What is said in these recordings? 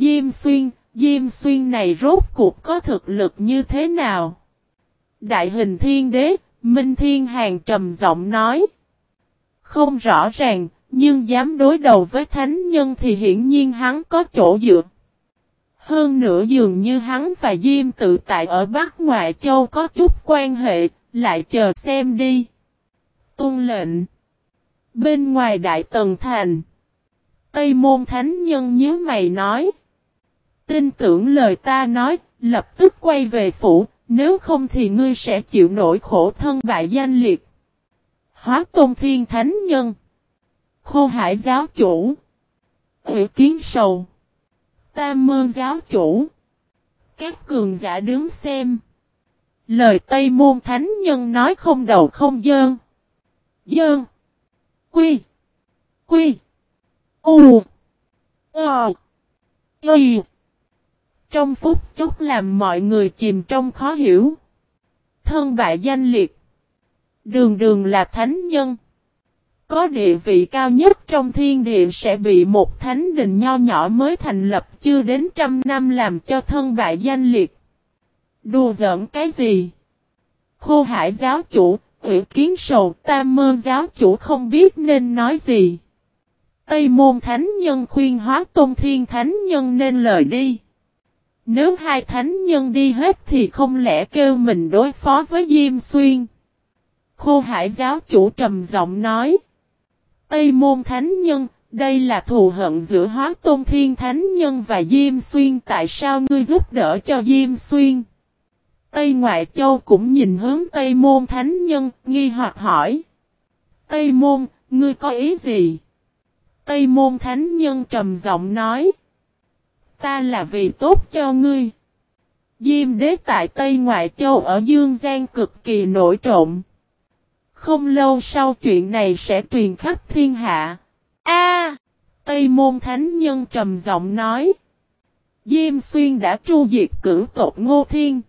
Diêm Xuyên, Diêm Xuyên này rốt cuộc có thực lực như thế nào? Đại hình thiên đế, Minh Thiên Hàng trầm giọng nói. Không rõ ràng, nhưng dám đối đầu với thánh nhân thì hiển nhiên hắn có chỗ dựa. Hơn nữa dường như hắn và Diêm tự tại ở Bắc Ngoại Châu có chút quan hệ, lại chờ xem đi. Tôn lệnh. Bên ngoài Đại Tần Thành. Tây Môn Thánh Nhân nhớ mày nói. Tin tưởng lời ta nói, lập tức quay về phủ, nếu không thì ngươi sẽ chịu nổi khổ thân bại danh liệt. Hóa Tôn Thiên Thánh Nhân. Khô Hải Giáo Chủ. Ủy Kiến Sầu. Tam Mơ Giáo Chủ. Các cường giả đứng xem. Lời Tây Môn Thánh Nhân nói không đầu không dơn. Dơn. Quy. Quy. U. Ờ. Y. Trong phút chốc làm mọi người chìm trong khó hiểu. Thân bại danh liệt. Đường đường là thánh nhân. Có địa vị cao nhất trong thiên địa sẽ bị một thánh đình nho nhỏ mới thành lập chưa đến trăm năm làm cho thân bại danh liệt. Đùa giỡn cái gì? Khô hải giáo chủ, ủy kiến sầu tam mơ giáo chủ không biết nên nói gì. Tây môn thánh nhân khuyên hóa tôn thiên thánh nhân nên lời đi. Nếu hai thánh nhân đi hết thì không lẽ kêu mình đối phó với Diêm Xuyên. Khô hải giáo chủ trầm giọng nói. Tây môn thánh nhân, đây là thù hận giữa hóa tôn thiên thánh nhân và Diêm Xuyên. Tại sao ngươi giúp đỡ cho Diêm Xuyên? Tây Ngoại Châu cũng nhìn hướng Tây môn thánh nhân, nghi hoặc hỏi. Tây môn, ngươi có ý gì? Tây môn thánh nhân trầm giọng nói. Ta là vì tốt cho ngươi. Diêm đế tại Tây Ngoại Châu ở Dương Giang cực kỳ nổi trộm. Không lâu sau chuyện này sẽ truyền khắp thiên hạ. A! Tây Môn Thánh Nhân trầm giọng nói. Diêm Xuyên đã tru diệt cử tộc Ngô Thiên.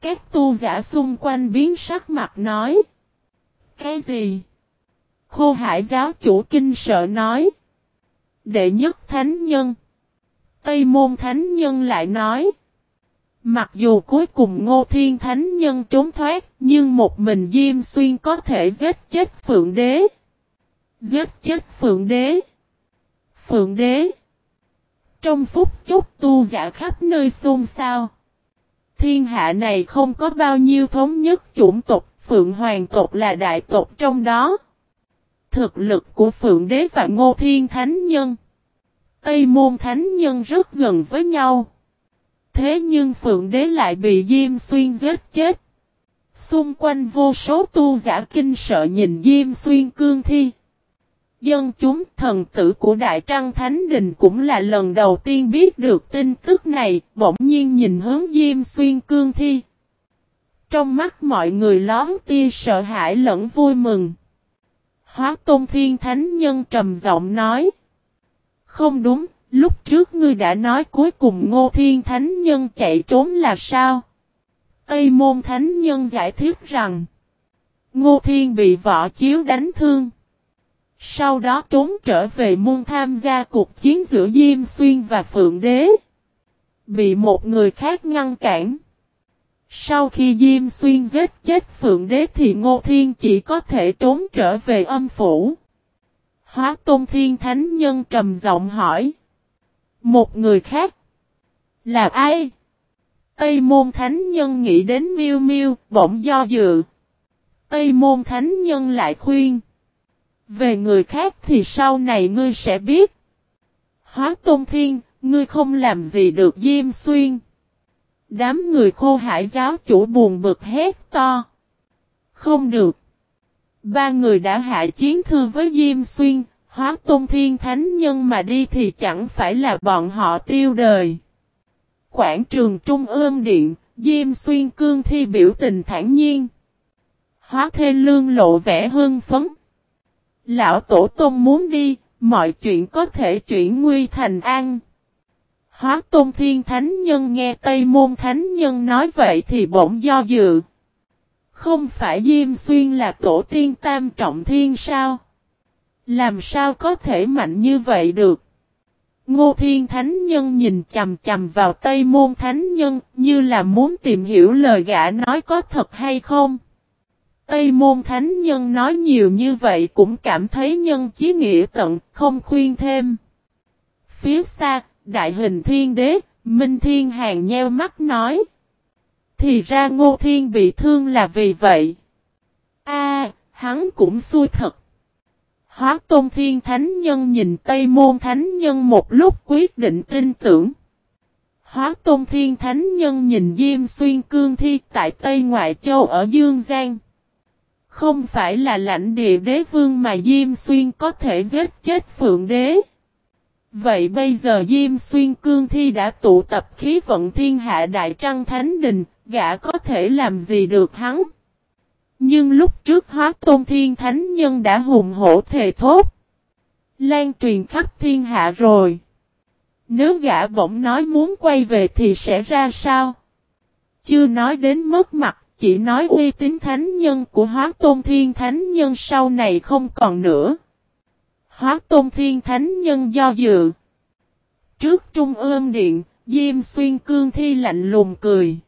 Các tu giả xung quanh biến sắc mặt nói. Cái gì? Khô hải giáo chủ kinh sợ nói. Đệ nhất thánh nhân. Tây môn thánh nhân lại nói. Mặc dù cuối cùng ngô thiên thánh nhân trốn thoát, nhưng một mình Diêm Xuyên có thể giết chết Phượng Đế. Giết chết Phượng Đế. Phượng Đế. Trong phút chốc tu giả khắp nơi xôn xao. Thiên hạ này không có bao nhiêu thống nhất chủng tộc, Phượng Hoàng tộc là đại tộc trong đó. Thực lực của Phượng Đế và Ngô Thiên Thánh Nhân. Tây Môn Thánh Nhân rất gần với nhau. Thế nhưng Phượng Đế lại bị Diêm Xuyên giết chết. Xung quanh vô số tu giả kinh sợ nhìn Diêm Xuyên cương thi. Dân chúng thần tử của Đại Trăng Thánh Đình cũng là lần đầu tiên biết được tin tức này, bỗng nhiên nhìn hướng Diêm Xuyên cương thi. Trong mắt mọi người lón tia sợ hãi lẫn vui mừng. Hóa Tôn Thiên Thánh Nhân trầm giọng nói. Không đúng, lúc trước ngươi đã nói cuối cùng Ngô Thiên Thánh Nhân chạy trốn là sao? Tây Môn Thánh Nhân giải thích rằng Ngô Thiên bị võ chiếu đánh thương. Sau đó trốn trở về môn tham gia cuộc chiến giữa Diêm Xuyên và Phượng Đế. Bị một người khác ngăn cản. Sau khi Diêm Xuyên giết chết Phượng Đế thì Ngô Thiên chỉ có thể trốn trở về âm phủ. Hóa Tôn Thiên Thánh Nhân trầm giọng hỏi. Một người khác. Là ai? Tây Môn Thánh Nhân nghĩ đến miêu miêu, bỗng do dự. Tây Môn Thánh Nhân lại khuyên. Về người khác thì sau này ngươi sẽ biết. Hóa Tôn Thiên, ngươi không làm gì được Diêm Xuyên. Đám người khô hải giáo chủ buồn bực hét to. Không được. Ba người đã hạ chiến thư với Diêm Xuyên, hóa tôn thiên thánh nhân mà đi thì chẳng phải là bọn họ tiêu đời. Quảng trường Trung ương Điện, Diêm Xuyên cương thi biểu tình thản nhiên. Hóa thê lương lộ vẻ hương phấn. Lão Tổ Tôn muốn đi, mọi chuyện có thể chuyển nguy thành an. Hóa Tôn Thiên Thánh Nhân nghe Tây Môn Thánh Nhân nói vậy thì bỗng do dự. Không phải Diêm Xuyên là tổ tiên tam trọng thiên sao? Làm sao có thể mạnh như vậy được? Ngô Thiên Thánh Nhân nhìn chầm chầm vào Tây Môn Thánh Nhân như là muốn tìm hiểu lời gã nói có thật hay không. Tây Môn Thánh Nhân nói nhiều như vậy cũng cảm thấy nhân chí nghĩa tận, không khuyên thêm. Phía xa, Đại hình Thiên Đế, Minh Thiên Hàng nheo mắt nói. Thì ra Ngô Thiên bị thương là vì vậy. A, hắn cũng xui thật. Hóa Tôn Thiên Thánh Nhân nhìn Tây Môn Thánh Nhân một lúc quyết định tin tưởng. Hóa Tôn Thiên Thánh Nhân nhìn Diêm Xuyên Cương Thi tại Tây Ngoại Châu ở Dương Giang. Không phải là lãnh địa đế vương mà Diêm Xuyên có thể giết chết Phượng Đế. Vậy bây giờ Diêm Xuyên Cương Thi đã tụ tập khí vận thiên hạ Đại Trăng Thánh Đình, gã có thể làm gì được hắn? Nhưng lúc trước hóa tôn thiên thánh nhân đã hùng hổ thề thốt. Lan truyền khắp thiên hạ rồi. Nếu gã bỗng nói muốn quay về thì sẽ ra sao? Chưa nói đến mất mặt, chỉ nói uy tín thánh nhân của hóa tôn thiên thánh nhân sau này không còn nữa. Hóa tôn thiên thánh nhân do dự. Trước trung ương điện, Diêm xuyên cương thi lạnh lùng cười.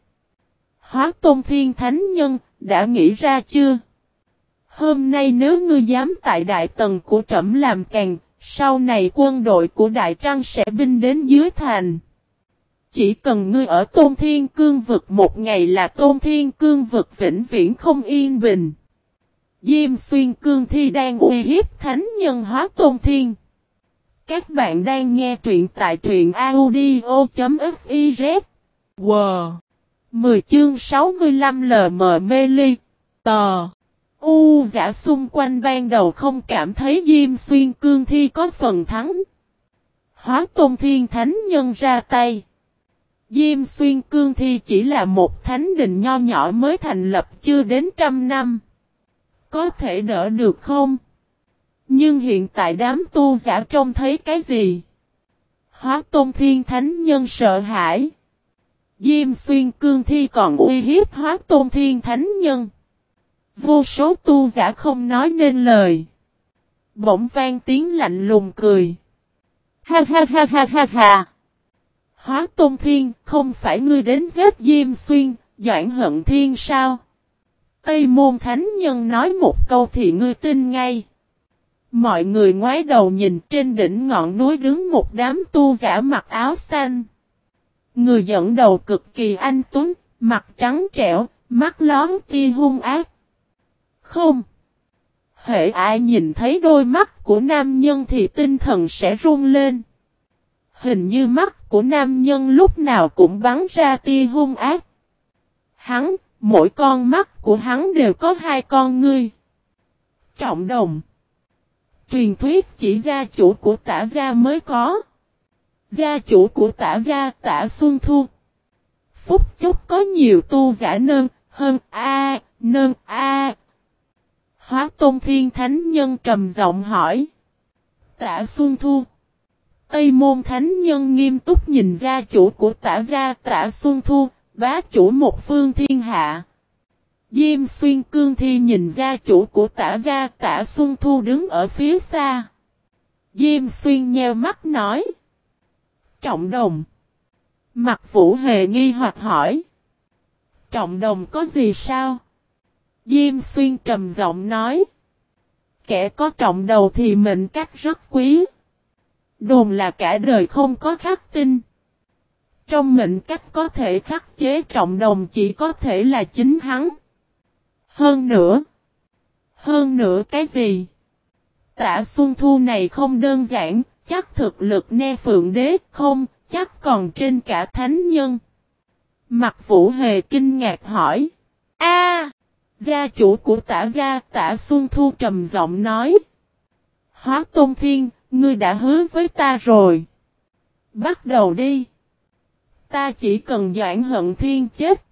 Hóa tôn thiên thánh nhân, đã nghĩ ra chưa? Hôm nay nếu ngươi dám tại đại tầng của trẫm làm càng, sau này quân đội của Đại Trăng sẽ binh đến dưới thành. Chỉ cần ngươi ở Tôn Thiên Cương vực một ngày là Tôn Thiên Cương vực vĩnh viễn không yên bình. Diêm xuyên cương thi đang uy hiếp thánh nhân hóa Tôn Thiên. Các bạn đang nghe truyện tại truyện audio.fif. Wow! 10 chương 65 LM mê ly. Tò. U giả xung quanh ban đầu không cảm thấy Diêm Xuyên Cương Thi có phần thắng. Hóa Tôn Thiên Thánh Nhân ra tay. Diêm Xuyên Cương Thi chỉ là một thánh đình nho nhỏ mới thành lập chưa đến trăm năm. Có thể đỡ được không? Nhưng hiện tại đám tu giả trông thấy cái gì? Hóa Tôn Thiên Thánh Nhân sợ hãi. Diêm xuyên cương thi còn uy hiếp hóa tôn thiên thánh nhân. Vô số tu giả không nói nên lời. Bỗng vang tiếng lạnh lùng cười. Ha ha ha ha ha ha. Hóa tôn thiên không phải ngươi đến giết Diêm xuyên, doãn hận thiên sao? Tây môn thánh nhân nói một câu thì ngươi tin ngay. Mọi người ngoái đầu nhìn trên đỉnh ngọn núi đứng một đám tu giả mặc áo xanh. Người dẫn đầu cực kỳ anh tuấn, mặt trắng trẻo, mắt lón tia hung ác. Không. Hệ ai nhìn thấy đôi mắt của nam nhân thì tinh thần sẽ run lên. Hình như mắt của nam nhân lúc nào cũng bắn ra tia hung ác. Hắn, mỗi con mắt của hắn đều có hai con ngươi. Trọng đồng. Truyền thuyết chỉ gia chủ của tả gia mới có. Gia chủ của tả gia tả Xuân Thu. Phúc chốc có nhiều tu giả nơn, hơn A, nơn A. Hóa Tôn Thiên Thánh Nhân trầm giọng hỏi. Tả Xuân Thu. Tây Môn Thánh Nhân nghiêm túc nhìn gia chủ của tả gia tả Xuân Thu, bá chủ một phương thiên hạ. Diêm xuyên cương thi nhìn gia chủ của tả gia tả Xuân Thu đứng ở phía xa. Diêm xuyên nheo mắt nói. Trọng đồng. Mặt vũ hề nghi hoặc hỏi. Trọng đồng có gì sao? Diêm xuyên trầm giọng nói. Kẻ có trọng đầu thì mệnh cách rất quý. Đồn là cả đời không có khắc tinh. Trong mệnh cách có thể khắc chế trọng đồng chỉ có thể là chính hắn. Hơn nữa. Hơn nữa cái gì? tả Xuân Thu này không đơn giản, chắc thực lực ne phượng đế không, chắc còn trên cả thánh nhân. Mặt vũ hề kinh ngạc hỏi. A, gia chủ của tả gia tả Xuân Thu trầm giọng nói. Hóa Tôn Thiên, ngươi đã hứa với ta rồi. Bắt đầu đi. Ta chỉ cần doãn hận thiên chết.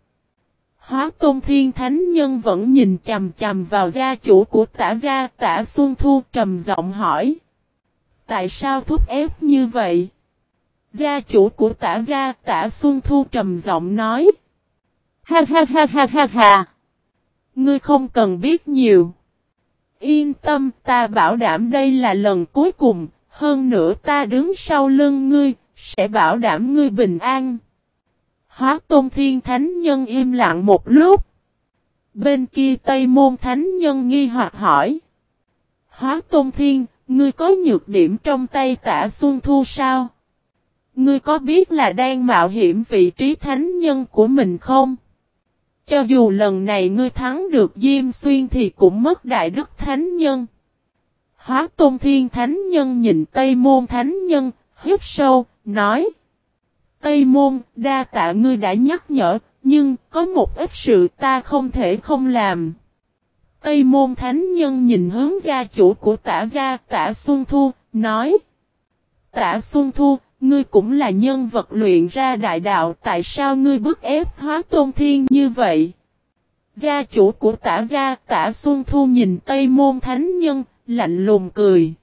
Hóa Tôn Thiên Thánh Nhân vẫn nhìn chầm chầm vào gia chủ của tả gia tả Xuân Thu trầm giọng hỏi. Tại sao thúc ép như vậy? Gia chủ của tả gia tả Xuân Thu trầm giọng nói. Ha ha ha ha ha ha. Ngươi không cần biết nhiều. Yên tâm ta bảo đảm đây là lần cuối cùng, Hơn nữa ta đứng sau lưng ngươi, sẽ bảo đảm ngươi bình an. Hóa Tôn Thiên Thánh Nhân im lặng một lúc. Bên kia Tây Môn Thánh Nhân nghi hoặc hỏi. Hóa Tôn Thiên, ngươi có nhược điểm trong tay tả Xuân Thu sao? Ngươi có biết là đang mạo hiểm vị trí thánh nhân của mình không? Cho dù lần này ngươi thắng được Diêm Xuyên thì cũng mất đại đức thánh nhân. Hóa Tôn Thiên Thánh Nhân nhìn Tây Môn Thánh Nhân, hít sâu, nói. Tây Môn, đa tạ ngươi đã nhắc nhở, nhưng có một ít sự ta không thể không làm. Tây Môn Thánh Nhân nhìn hướng gia chủ của tả gia tả Xuân Thu, nói. Tả Xuân Thu, ngươi cũng là nhân vật luyện ra đại đạo, tại sao ngươi bức ép hóa tôn thiên như vậy? Gia chủ của tả gia tả Xuân Thu nhìn Tây Môn Thánh Nhân, lạnh lùng cười.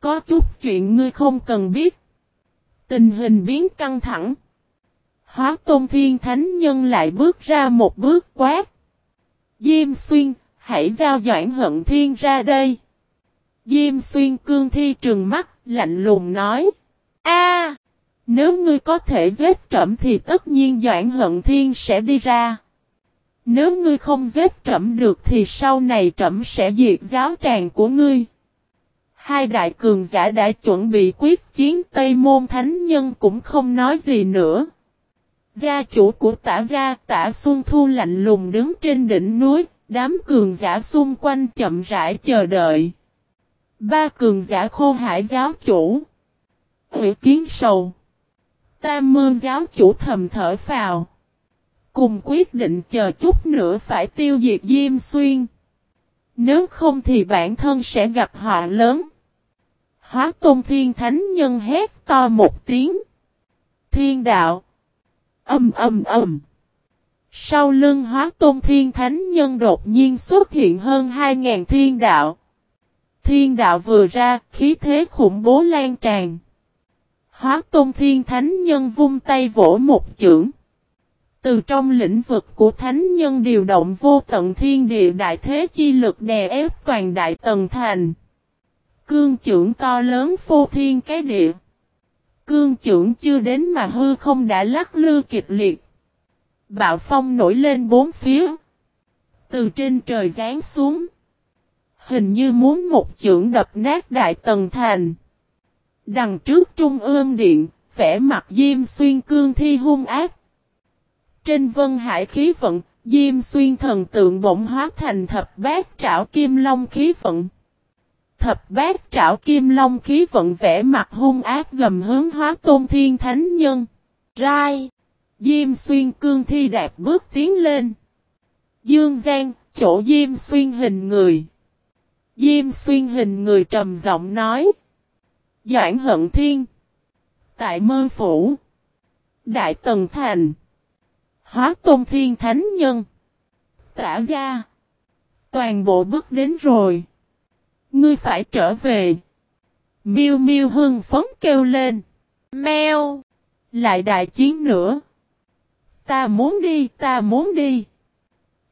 Có chút chuyện ngươi không cần biết. Tình hình biến căng thẳng. Hóa Tôn Thiên Thánh Nhân lại bước ra một bước quát. Diêm Xuyên, hãy giao Doãn Hận Thiên ra đây. Diêm Xuyên cương thi trừng mắt, lạnh lùng nói. A, nếu ngươi có thể giết trẫm thì tất nhiên Doãn Hận Thiên sẽ đi ra. Nếu ngươi không giết trẫm được thì sau này trẫm sẽ diệt giáo tràng của ngươi. Hai đại cường giả đã chuẩn bị quyết chiến Tây Môn Thánh Nhân cũng không nói gì nữa. Gia chủ của tả gia tả Xuân Thu lạnh lùng đứng trên đỉnh núi, đám cường giả xung quanh chậm rãi chờ đợi. Ba cường giả khô hải giáo chủ. Hủy kiến sầu. Tam mương giáo chủ thầm thở phào. Cùng quyết định chờ chút nữa phải tiêu diệt Diêm Xuyên. Nếu không thì bản thân sẽ gặp họa lớn. Hóa Tôn Thiên Thánh Nhân hét to một tiếng. Thiên đạo. Âm âm âm. Sau lưng hóa Tôn Thiên Thánh Nhân đột nhiên xuất hiện hơn 2.000 thiên đạo. Thiên đạo vừa ra, khí thế khủng bố lan tràn. Hóa Tôn Thiên Thánh Nhân vung tay vỗ một chưởng. Từ trong lĩnh vực của thánh nhân điều động vô tận thiên địa đại thế chi lực đè ép toàn đại tầng thành. Cương trưởng to lớn phô thiên cái địa. Cương trưởng chưa đến mà hư không đã lắc lư kịch liệt. Bạo phong nổi lên bốn phía. Từ trên trời giáng xuống. Hình như muốn một chưởng đập nát đại tầng thành. Đằng trước trung ương điện, vẽ mặt diêm xuyên cương thi hung ác. Trên vân hải khí vận, Diêm xuyên thần tượng bỗng hóa thành thập bát trảo kim long khí vận. Thập bát trảo kim long khí vận vẽ mặt hung ác gầm hướng hóa tôn thiên thánh nhân. Rai! Diêm xuyên cương thi đạp bước tiến lên. Dương Giang, chỗ Diêm xuyên hình người. Diêm xuyên hình người trầm giọng nói. Doãn hận thiên. Tại mơ phủ. Đại Tần Thành. Hóa tôn thiên thánh nhân. Tả ra. Toàn bộ bước đến rồi. Ngươi phải trở về. Miêu miêu hưng phấn kêu lên. Mèo. Lại đại chiến nữa. Ta muốn đi, ta muốn đi.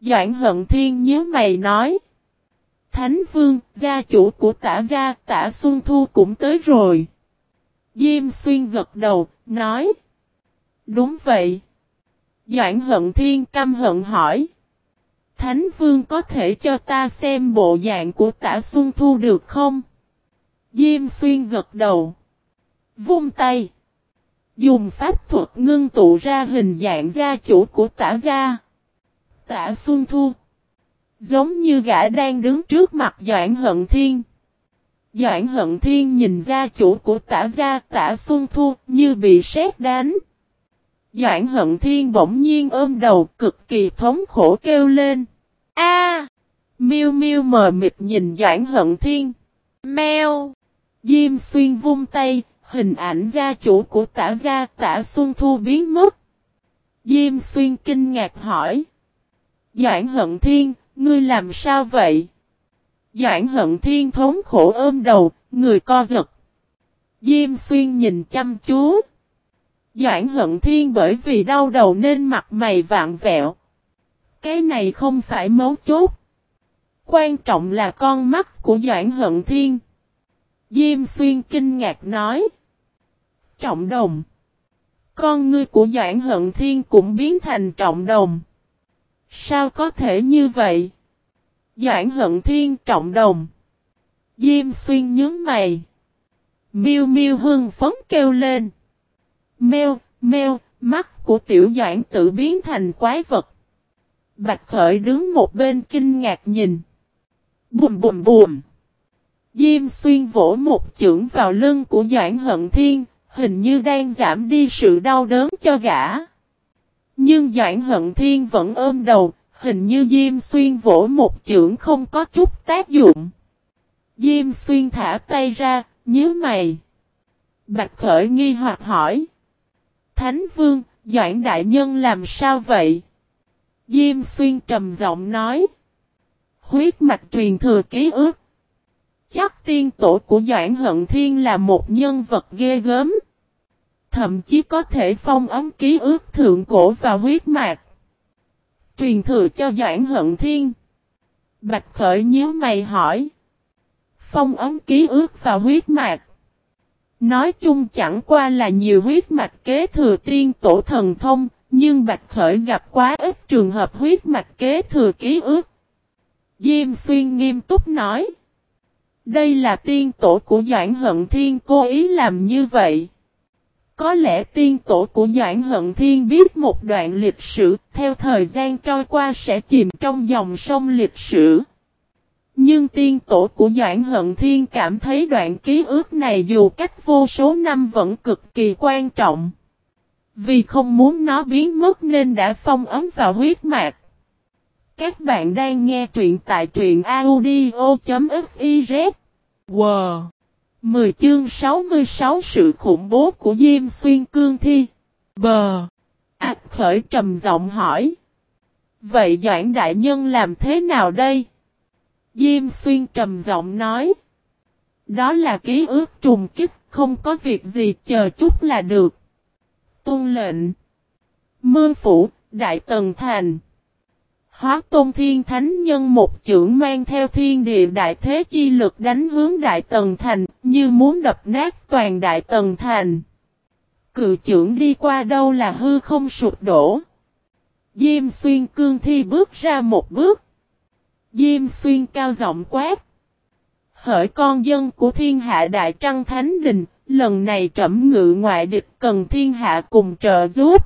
Doãn hận thiên nhớ mày nói. Thánh vương, gia chủ của tả gia, tả Xuân Thu cũng tới rồi. Diêm xuyên gật đầu, nói. Đúng vậy. Doãn hận thiên căm hận hỏi. Thánh vương có thể cho ta xem bộ dạng của tả Xuân Thu được không? Diêm xuyên gật đầu. Vung tay. Dùng pháp thuật ngưng tụ ra hình dạng gia chủ của tả gia. Tả Xuân Thu. Giống như gã đang đứng trước mặt Doãn Hận Thiên. Doãn Hận Thiên nhìn gia chủ của tả gia tả Xuân Thu như bị sét đánh. Doãn hận thiên bỗng nhiên ôm đầu cực kỳ thống khổ kêu lên. A! Miêu miêu mờ mịt nhìn Doãn hận thiên. Mèo! Diêm xuyên vung tay, hình ảnh gia chủ của tả gia tả Xuân Thu biến mất. Diêm xuyên kinh ngạc hỏi. Doãn hận thiên, ngươi làm sao vậy? Doãn hận thiên thống khổ ôm đầu, người co giật. Diêm xuyên nhìn chăm chú. Doãn hận thiên bởi vì đau đầu nên mặt mày vạn vẹo. Cái này không phải mấu chốt. Quan trọng là con mắt của Doãn hận thiên. Diêm xuyên kinh ngạc nói. Trọng đồng. Con ngươi của Doãn Hận Thiên cũng biến thành trọng đồng. Sao có thể như vậy? Doãn Hận Thiên trọng đồng. Diêm xuyên nhướng mày. Miêu miêu hưng phấn kêu lên. Mèo, mèo, mắt của tiểu doãn tự biến thành quái vật. Bạch Khởi đứng một bên kinh ngạc nhìn. Bùm bùm bùm. Diêm xuyên vỗ một chưởng vào lưng của Doãn Hận Thiên, hình như đang giảm đi sự đau đớn cho gã. Nhưng Doãn Hận Thiên vẫn ôm đầu, hình như Diêm xuyên vỗ một chưởng không có chút tác dụng. Diêm xuyên thả tay ra, nhớ mày. Bạch Khởi nghi hoặc hỏi. Thánh Vương, Doãn Đại Nhân làm sao vậy? Diêm xuyên trầm giọng nói. Huyết mạch truyền thừa ký ức. Chắc tiên tổ của Doãn Hận Thiên là một nhân vật ghê gớm. Thậm chí có thể phong ấm ký ức thượng cổ và huyết mạch. Truyền thừa cho Doãn Hận Thiên. Bạch Khởi nhíu mày hỏi. Phong ấm ký ức và huyết mạch. Nói chung chẳng qua là nhiều huyết mạch kế thừa tiên tổ thần thông, nhưng Bạch Khởi gặp quá ít trường hợp huyết mạch kế thừa ký ức. Diêm Xuyên nghiêm túc nói. Đây là tiên tổ của Doãn Hận Thiên cố ý làm như vậy. Có lẽ tiên tổ của Doãn Hận Thiên biết một đoạn lịch sử, theo thời gian trôi qua sẽ chìm trong dòng sông lịch sử. Nhưng tiên tổ của Doãn Hận Thiên cảm thấy đoạn ký ức này dù cách vô số năm vẫn cực kỳ quan trọng. Vì không muốn nó biến mất nên đã phong ấm vào huyết mạch. Các bạn đang nghe truyện tại truyện audio.fif Wow! 10 chương 66 sự khủng bố của Diêm Xuyên Cương Thi. Bờ! Ảch khởi trầm giọng hỏi. Vậy Doãn Đại Nhân làm thế nào đây? Diêm Xuyên trầm giọng nói. Đó là ký ức trùng kích, không có việc gì chờ chút là được. Tôn lệnh. Mương Phủ, Đại Tần Thành. Hóa Tôn Thiên Thánh Nhân một chưởng mang theo thiên địa đại thế chi lực đánh hướng Đại Tần Thành, như muốn đập nát toàn Đại Tần Thành. Cự trưởng đi qua đâu là hư không sụp đổ. Diêm xuyên cương thi bước ra một bước. Diêm xuyên cao giọng quát. Hỡi con dân của thiên hạ đại trăng thánh đình, lần này trẩm ngự ngoại địch cần thiên hạ cùng trợ giúp.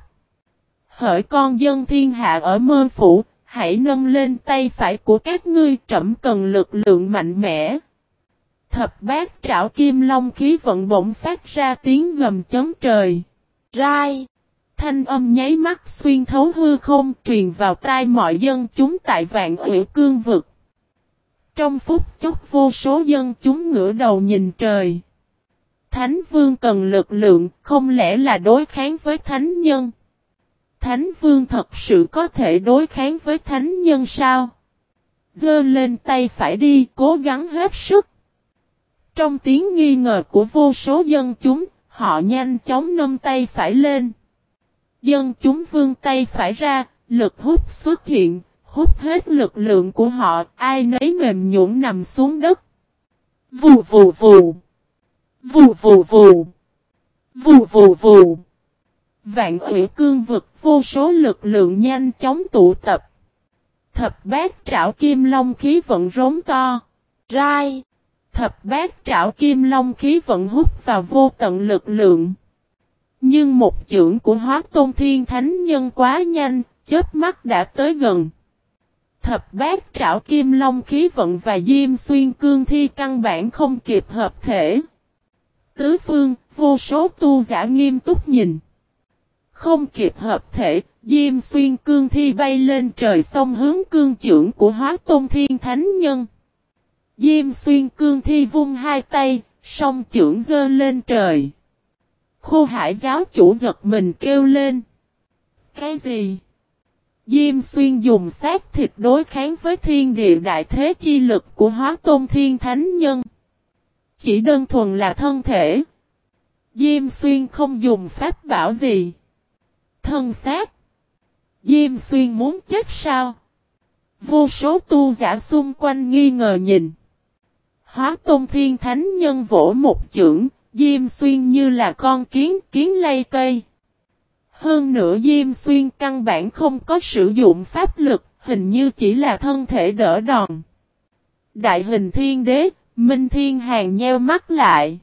Hỡi con dân thiên hạ ở mơ phủ, hãy nâng lên tay phải của các ngươi trẫm cần lực lượng mạnh mẽ. Thập bát trảo kim long khí vận bỗng phát ra tiếng gầm chấn trời. Rai! Thanh âm nháy mắt xuyên thấu hư không truyền vào tai mọi dân chúng tại vạn ủy cương vực. Trong phút chốc vô số dân chúng ngửa đầu nhìn trời. Thánh vương cần lực lượng, không lẽ là đối kháng với thánh nhân? Thánh vương thật sự có thể đối kháng với thánh nhân sao? Dơ lên tay phải đi, cố gắng hết sức. Trong tiếng nghi ngờ của vô số dân chúng, họ nhanh chóng nâng tay phải lên. Dân chúng vương tay phải ra, lực hút xuất hiện, hút hết lực lượng của họ, ai nấy mềm nhũn nằm xuống đất. Vù vù vù. Vù vù vù. Vù vù vù. Vạn ủy cương vực vô số lực lượng nhanh chóng tụ tập. Thập bát trảo kim long khí vận rống to. Rai. Thập bát trảo kim long khí vận hút vào vô tận lực lượng. Nhưng một chưởng của hóa tôn thiên thánh nhân quá nhanh, chớp mắt đã tới gần. Thập bát trảo kim long khí vận và diêm xuyên cương thi căn bản không kịp hợp thể. Tứ phương, vô số tu giả nghiêm túc nhìn. Không kịp hợp thể, Diêm xuyên cương thi bay lên trời sông hướng cương trưởng của hóa tôn thiên thánh nhân. Diêm xuyên cương thi vung hai tay, song trưởng dơ lên trời. Khô hải giáo chủ giật mình kêu lên. Cái gì? Diêm xuyên dùng sát thịt đối kháng với thiên địa đại thế chi lực của hóa tôn thiên thánh nhân. Chỉ đơn thuần là thân thể. Diêm xuyên không dùng pháp bảo gì. Thân xác. Diêm xuyên muốn chết sao? Vô số tu giả xung quanh nghi ngờ nhìn. Hóa tôn thiên thánh nhân vỗ một chưởng, Diêm Xuyên như là con kiến, kiến lay cây. Hơn nữa Diêm Xuyên căn bản không có sử dụng pháp lực, hình như chỉ là thân thể đỡ đòn. Đại hình thiên đế, Minh Thiên Hàng nheo mắt lại.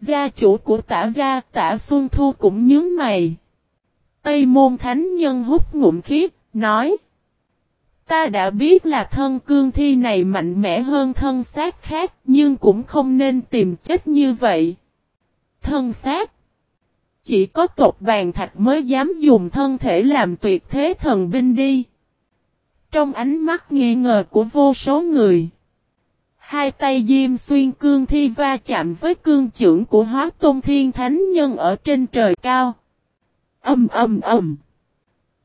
Gia chủ của tả gia tả Xuân Thu cũng nhướng mày. Tây môn thánh nhân hút ngụm khí, nói. Ta đã biết là thân cương thi này mạnh mẽ hơn thân xác khác, nhưng cũng không nên tìm chết như vậy. Thân xác Chỉ có tộc bàn thạch mới dám dùng thân thể làm tuyệt thế thần binh đi. Trong ánh mắt nghi ngờ của vô số người. Hai tay Diêm Xuyên cương thi va chạm với cương trưởng của hóa tôn thiên thánh nhân ở trên trời cao. Âm âm âm.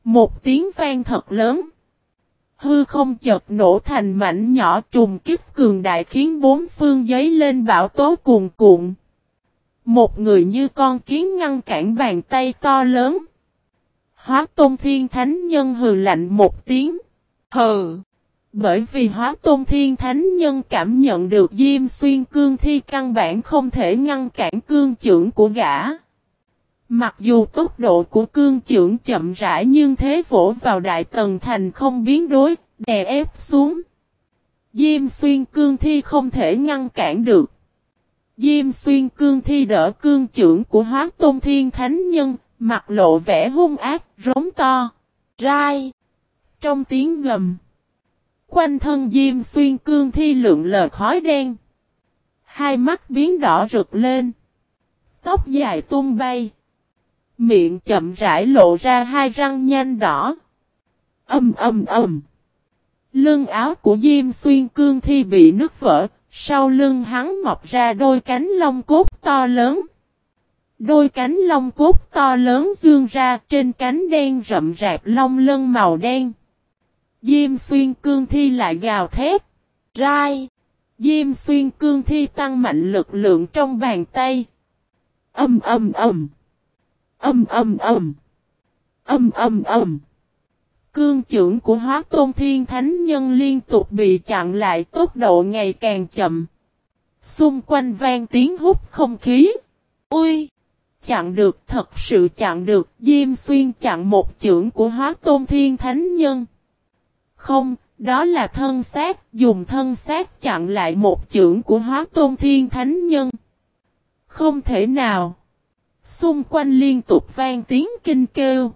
Một tiếng vang thật lớn. Hư không chợt nổ thành mảnh nhỏ trùng kích cường đại khiến bốn phương giấy lên bão tố cuồn cuộn. Một người như con kiến ngăn cản bàn tay to lớn. Hóa tôn thiên thánh nhân hừ lạnh một tiếng. Hừ. Bởi vì hóa tôn thiên thánh nhân cảm nhận được Diêm Xuyên cương thi căn bản không thể ngăn cản cương trưởng của gã. Mặc dù tốc độ của cương trưởng chậm rãi nhưng thế vỗ vào đại tần thành không biến đối, đè ép xuống. Diêm xuyên cương thi không thể ngăn cản được. Diêm xuyên cương thi đỡ cương trưởng của hóa tôn thiên thánh nhân, mặt lộ vẻ hung ác, rống to, rai. Trong tiếng gầm, quanh thân diêm xuyên cương thi lượng lờ khói đen. Hai mắt biến đỏ rực lên. Tóc dài tung bay. Miệng chậm rãi lộ ra hai răng nhanh đỏ. Âm âm âm. Lưng áo của Diêm Xuyên Cương Thi bị nứt vỡ, sau lưng hắn mọc ra đôi cánh lông cốt to lớn. Đôi cánh lông cốt to lớn dương ra trên cánh đen rậm rạp lông lân màu đen. Diêm Xuyên Cương Thi lại gào thét. Rai. Diêm Xuyên Cương Thi tăng mạnh lực lượng trong bàn tay. Âm âm âm. Âm âm âm. Âm âm âm. Cương trưởng của hóa tôn thiên thánh nhân liên tục bị chặn lại tốc độ ngày càng chậm. Xung quanh vang tiếng hút không khí. Ui! Chặn được, thật sự chặn được, Diêm Xuyên chặn một trưởng của hóa tôn thiên thánh nhân. Không, đó là thân xác, dùng thân xác chặn lại một trưởng của hóa tôn thiên thánh nhân. Không thể nào. Xung quanh liên tục vang tiếng kinh kêu.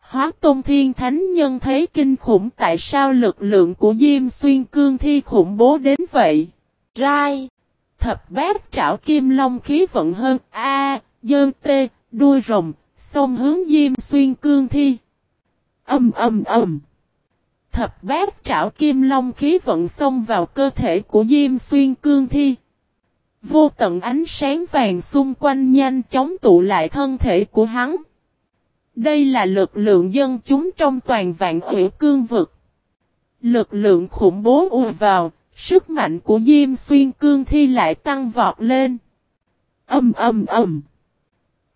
Hóa Tôn Thiên Thánh Nhân thấy kinh khủng tại sao lực lượng của Diêm Xuyên Cương Thi khủng bố đến vậy. Rai. Thập bát trảo kim long khí vận hơn A, dơn tê, đuôi rồng, xông hướng Diêm Xuyên Cương Thi. Âm âm âm. Thập bát trảo kim long khí vận xông vào cơ thể của Diêm Xuyên Cương Thi. Vô tận ánh sáng vàng xung quanh nhanh chóng tụ lại thân thể của hắn. Đây là lực lượng dân chúng trong toàn vạn ủy cương vực. Lực lượng khủng bố ùa vào, sức mạnh của Diêm Xuyên Cương Thi lại tăng vọt lên. Âm âm âm.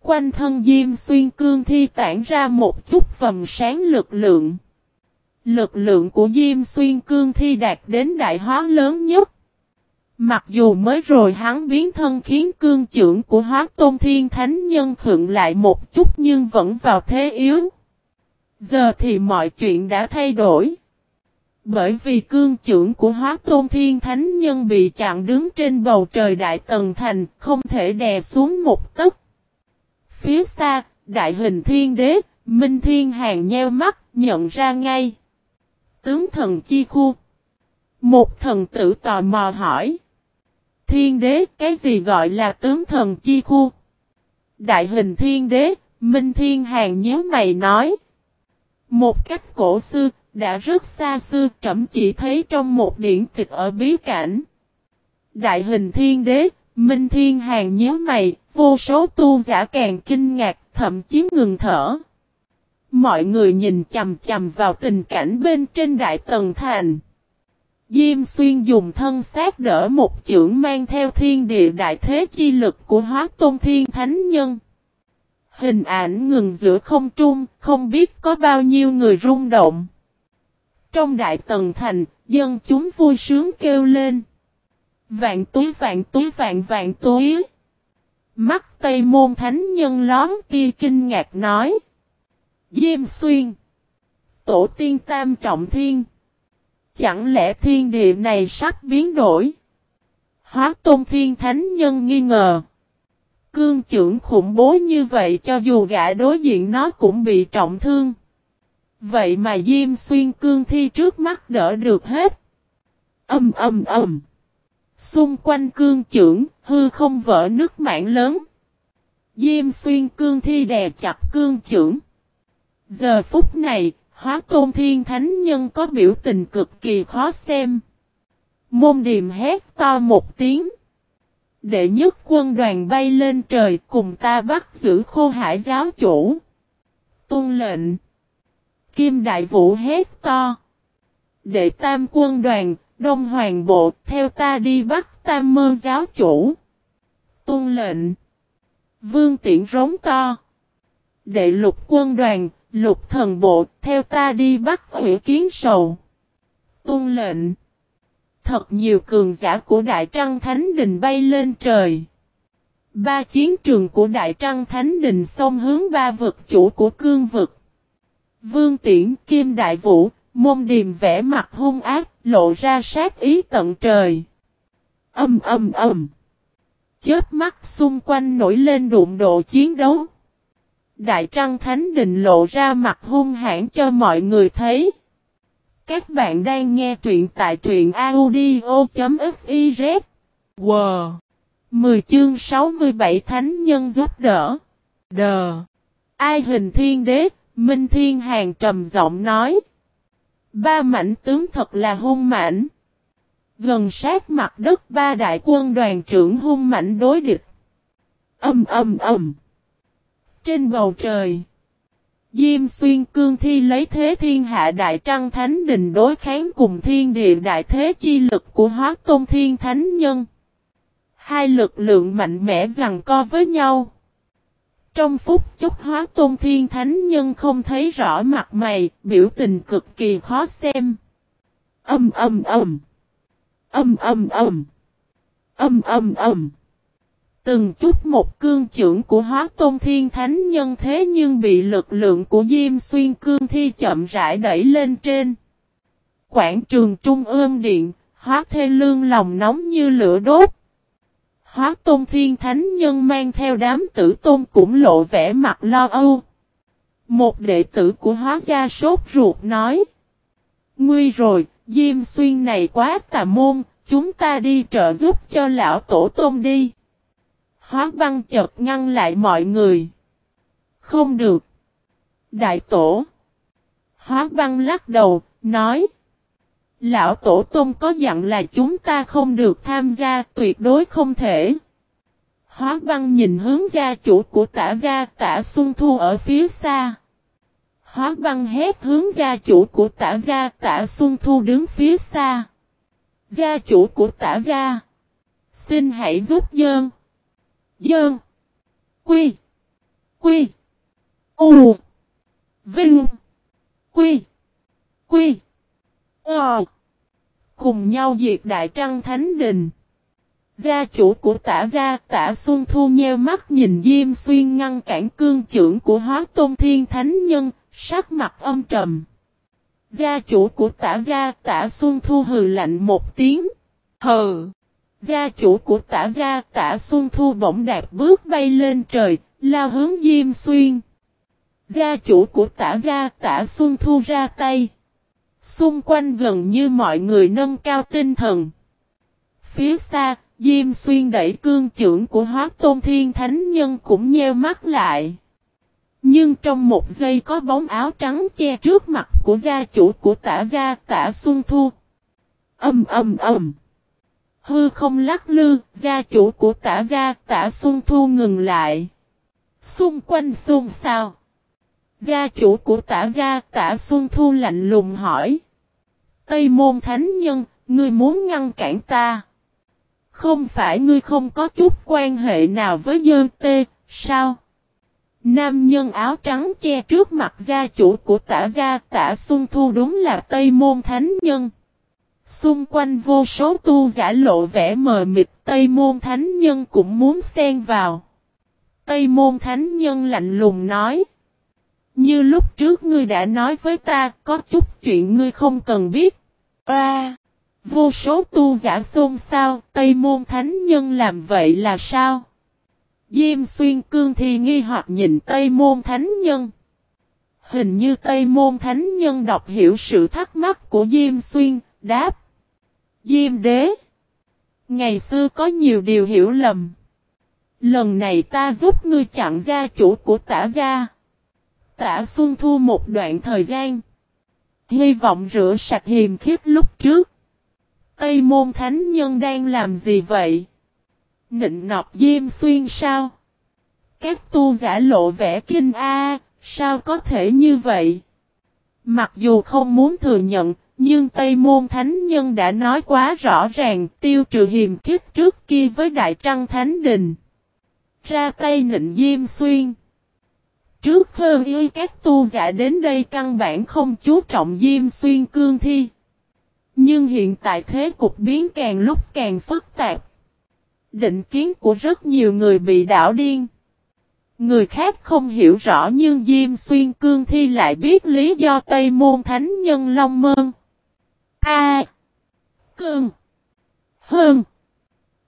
Quanh thân Diêm Xuyên Cương Thi tản ra một chút vầm sáng lực lượng. Lực lượng của Diêm Xuyên Cương Thi đạt đến đại hóa lớn nhất. Mặc dù mới rồi hắn biến thân khiến cương trưởng của hóa tôn thiên thánh nhân khựng lại một chút nhưng vẫn vào thế yếu. Giờ thì mọi chuyện đã thay đổi. Bởi vì cương trưởng của hóa tôn thiên thánh nhân bị chặn đứng trên bầu trời đại tầng thành, không thể đè xuống một tấc. Phía xa, đại hình thiên đế, minh thiên hàng nheo mắt, nhận ra ngay. Tướng thần chi khu. Một thần tử tò mò hỏi thiên đế, cái gì gọi là tướng thần chi khu? Đại hình thiên đế, Minh Thiên Hàng nhớ mày nói. Một cách cổ xưa, đã rất xa xưa, trẫm chỉ thấy trong một điển tịch ở bí cảnh. Đại hình thiên đế, Minh Thiên Hàng nhớ mày, vô số tu giả càng kinh ngạc, thậm chí ngừng thở. Mọi người nhìn chầm chầm vào tình cảnh bên trên đại tầng thành. Diêm xuyên dùng thân xác đỡ một chưởng mang theo thiên địa đại thế chi lực của hóa tôn thiên thánh nhân. Hình ảnh ngừng giữa không trung, không biết có bao nhiêu người rung động. Trong đại tầng thành, dân chúng vui sướng kêu lên. Vạn túi vạn túi vạn vạn túi. Mắt Tây Môn Thánh Nhân lón tia kinh ngạc nói. Diêm xuyên. Tổ tiên tam trọng thiên. Chẳng lẽ thiên địa này sắp biến đổi? Hóa tôn thiên thánh nhân nghi ngờ. Cương trưởng khủng bố như vậy cho dù gã đối diện nó cũng bị trọng thương. Vậy mà Diêm xuyên cương thi trước mắt đỡ được hết. Âm âm âm. Xung quanh cương trưởng, hư không vỡ nước mạng lớn. Diêm xuyên cương thi đè chặt cương trưởng. Giờ phút này, hóa tôn thiên thánh nhân có biểu tình cực kỳ khó xem. Môn điềm hét to một tiếng. Đệ nhất quân đoàn bay lên trời cùng ta bắt giữ khô hải giáo chủ. Tôn lệnh. Kim đại vũ hét to. Đệ tam quân đoàn, đông hoàng bộ, theo ta đi bắt tam mơ giáo chủ. Tôn lệnh. Vương tiễn rống to. Đệ lục quân đoàn, lục thần bộ, theo ta đi bắt hủy kiến sầu. Tôn lệnh. Thật nhiều cường giả của Đại Trăng Thánh Đình bay lên trời. Ba chiến trường của Đại Trăng Thánh Đình xông hướng ba vực chủ của cương vực. Vương Tiễn Kim Đại Vũ, môn điềm vẽ mặt hung ác, lộ ra sát ý tận trời. Âm âm âm. Chớp mắt xung quanh nổi lên đụng độ chiến đấu. Đại Trăng Thánh Đình lộ ra mặt hung hãn cho mọi người thấy. Các bạn đang nghe truyện tại truyện audio.fiz. Wow! 10 chương 67 Thánh Nhân giúp đỡ. Đờ! Ai hình thiên đế, Minh Thiên Hàng trầm giọng nói. Ba mảnh tướng thật là hung mảnh. Gần sát mặt đất ba đại quân đoàn trưởng hung mảnh đối địch. Âm âm âm. Trên bầu trời. Diêm xuyên cương thi lấy thế thiên hạ đại trăng thánh đình đối kháng cùng thiên địa đại thế chi lực của hóa tôn thiên thánh nhân. Hai lực lượng mạnh mẽ rằng co với nhau. Trong phút chốc hóa tôn thiên thánh nhân không thấy rõ mặt mày, biểu tình cực kỳ khó xem. Âm âm âm. Âm âm âm. Âm âm âm. Từng chút một cương trưởng của hóa tôn thiên thánh nhân thế nhưng bị lực lượng của Diêm Xuyên cương thi chậm rãi đẩy lên trên. Quảng trường Trung ương điện, hóa thê lương lòng nóng như lửa đốt. Hóa tôn thiên thánh nhân mang theo đám tử tôn cũng lộ vẻ mặt lo âu. Một đệ tử của hóa gia sốt ruột nói. Nguy rồi, Diêm Xuyên này quá tà môn, chúng ta đi trợ giúp cho lão tổ tôn đi. Hóa băng chợt ngăn lại mọi người. Không được. Đại tổ. Hóa băng lắc đầu, nói. Lão tổ tôm có dặn là chúng ta không được tham gia, tuyệt đối không thể. Hóa băng nhìn hướng gia chủ của tả gia tả Xuân Thu ở phía xa. Hóa băng hét hướng gia chủ của tả gia tả Xuân Thu đứng phía xa. Gia chủ của tả gia. Xin hãy giúp dơn. Dơn. Quy. Quy. U. Vinh. Quy. Quy. Ờ. Cùng nhau diệt đại trăng thánh đình. Gia chủ của tả gia tả Xuân Thu nheo mắt nhìn Diêm Xuyên ngăn cản cương trưởng của hóa tôn thiên thánh nhân, sắc mặt âm trầm. Gia chủ của tả gia tả Xuân Thu hừ lạnh một tiếng. hờ Gia chủ của tả gia tả Xuân Thu bỗng đạp bước bay lên trời, lao hướng Diêm Xuyên. Gia chủ của tả gia tả Xuân Thu ra tay. Xung quanh gần như mọi người nâng cao tinh thần. Phía xa, Diêm Xuyên đẩy cương trưởng của hóa tôn thiên thánh nhân cũng nheo mắt lại. Nhưng trong một giây có bóng áo trắng che trước mặt của gia chủ của tả gia tả Xuân Thu. Âm âm âm. Hư không lắc lư, gia chủ của tả gia tả Xuân Thu ngừng lại. Xung quanh xung sao. Gia chủ của tả gia tả Xuân Thu lạnh lùng hỏi. Tây môn thánh nhân, ngươi muốn ngăn cản ta. Không phải ngươi không có chút quan hệ nào với dơ tê, sao? Nam nhân áo trắng che trước mặt gia chủ của tả gia tả Xuân Thu đúng là Tây môn thánh nhân. Xung quanh vô số tu giả lộ vẻ mờ mịt Tây Môn Thánh Nhân cũng muốn xen vào. Tây Môn Thánh Nhân lạnh lùng nói. Như lúc trước ngươi đã nói với ta có chút chuyện ngươi không cần biết. À, vô số tu giả xôn xao Tây Môn Thánh Nhân làm vậy là sao? Diêm xuyên cương thì nghi hoặc nhìn Tây Môn Thánh Nhân. Hình như Tây Môn Thánh Nhân đọc hiểu sự thắc mắc của Diêm Xuyên, đáp. Diêm đế. Ngày xưa có nhiều điều hiểu lầm. Lần này ta giúp ngươi chặn gia chủ của tả gia. Tả Xuân Thu một đoạn thời gian. Hy vọng rửa sạch hiềm khiết lúc trước. Tây môn thánh nhân đang làm gì vậy? Nịnh nọc diêm xuyên sao? Các tu giả lộ vẻ kinh a, sao có thể như vậy? Mặc dù không muốn thừa nhận, nhưng Tây Môn Thánh Nhân đã nói quá rõ ràng, tiêu trừ hiềm kiếp trước kia với Đại Trăng Thánh Đình. Ra tay nịnh Diêm Xuyên. Trước khơ y các tu giả đến đây căn bản không chú trọng Diêm Xuyên cương thi. Nhưng hiện tại thế cục biến càng lúc càng phức tạp. Định kiến của rất nhiều người bị đảo điên. Người khác không hiểu rõ nhưng Diêm Xuyên Cương Thi lại biết lý do Tây Môn Thánh Nhân Long Mơn. A. cường Hơn.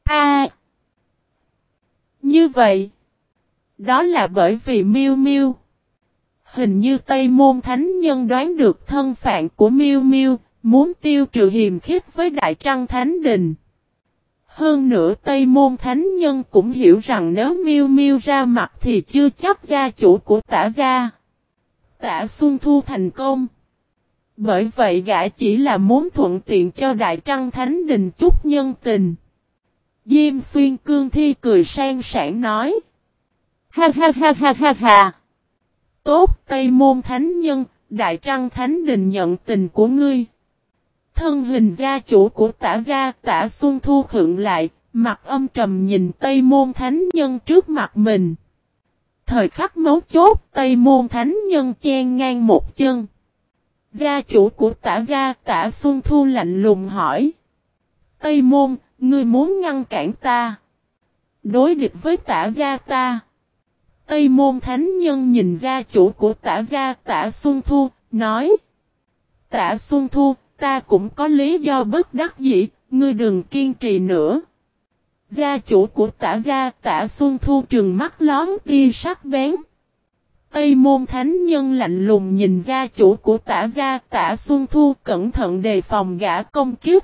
A. Như vậy. Đó là bởi vì Miêu Miêu. Hình như Tây Môn Thánh Nhân đoán được thân phận của Miêu Miêu, muốn tiêu trừ hiềm khích với Đại Trăng Thánh Đình. Hơn nữa Tây Môn Thánh Nhân cũng hiểu rằng nếu Miêu Miêu ra mặt thì chưa chắc gia chủ của tả gia. Tả Xuân Thu thành công. Bởi vậy gã chỉ là muốn thuận tiện cho Đại Trăng Thánh Đình chút nhân tình. Diêm xuyên cương thi cười sang sảng nói. Ha ha ha ha ha ha. Tốt Tây Môn Thánh Nhân, Đại Trăng Thánh Đình nhận tình của ngươi. Thân hình gia chủ của tả gia tả Xuân Thu khựng lại, mặt âm trầm nhìn Tây Môn Thánh Nhân trước mặt mình. Thời khắc mấu chốt Tây Môn Thánh Nhân chen ngang một chân. Gia chủ của tả gia tả Xuân Thu lạnh lùng hỏi. Tây Môn, ngươi muốn ngăn cản ta. Đối địch với tả gia ta. Tây Môn Thánh Nhân nhìn gia chủ của tả gia tả Xuân Thu, nói. Tả Xuân Thu, ta cũng có lý do bất đắc dĩ, ngươi đừng kiên trì nữa. Gia chủ của tả gia tả Xuân Thu trừng mắt lón tia sắc bén. Tây môn thánh nhân lạnh lùng nhìn gia chủ của tả gia, tả Xuân Thu cẩn thận đề phòng gã công kiếp.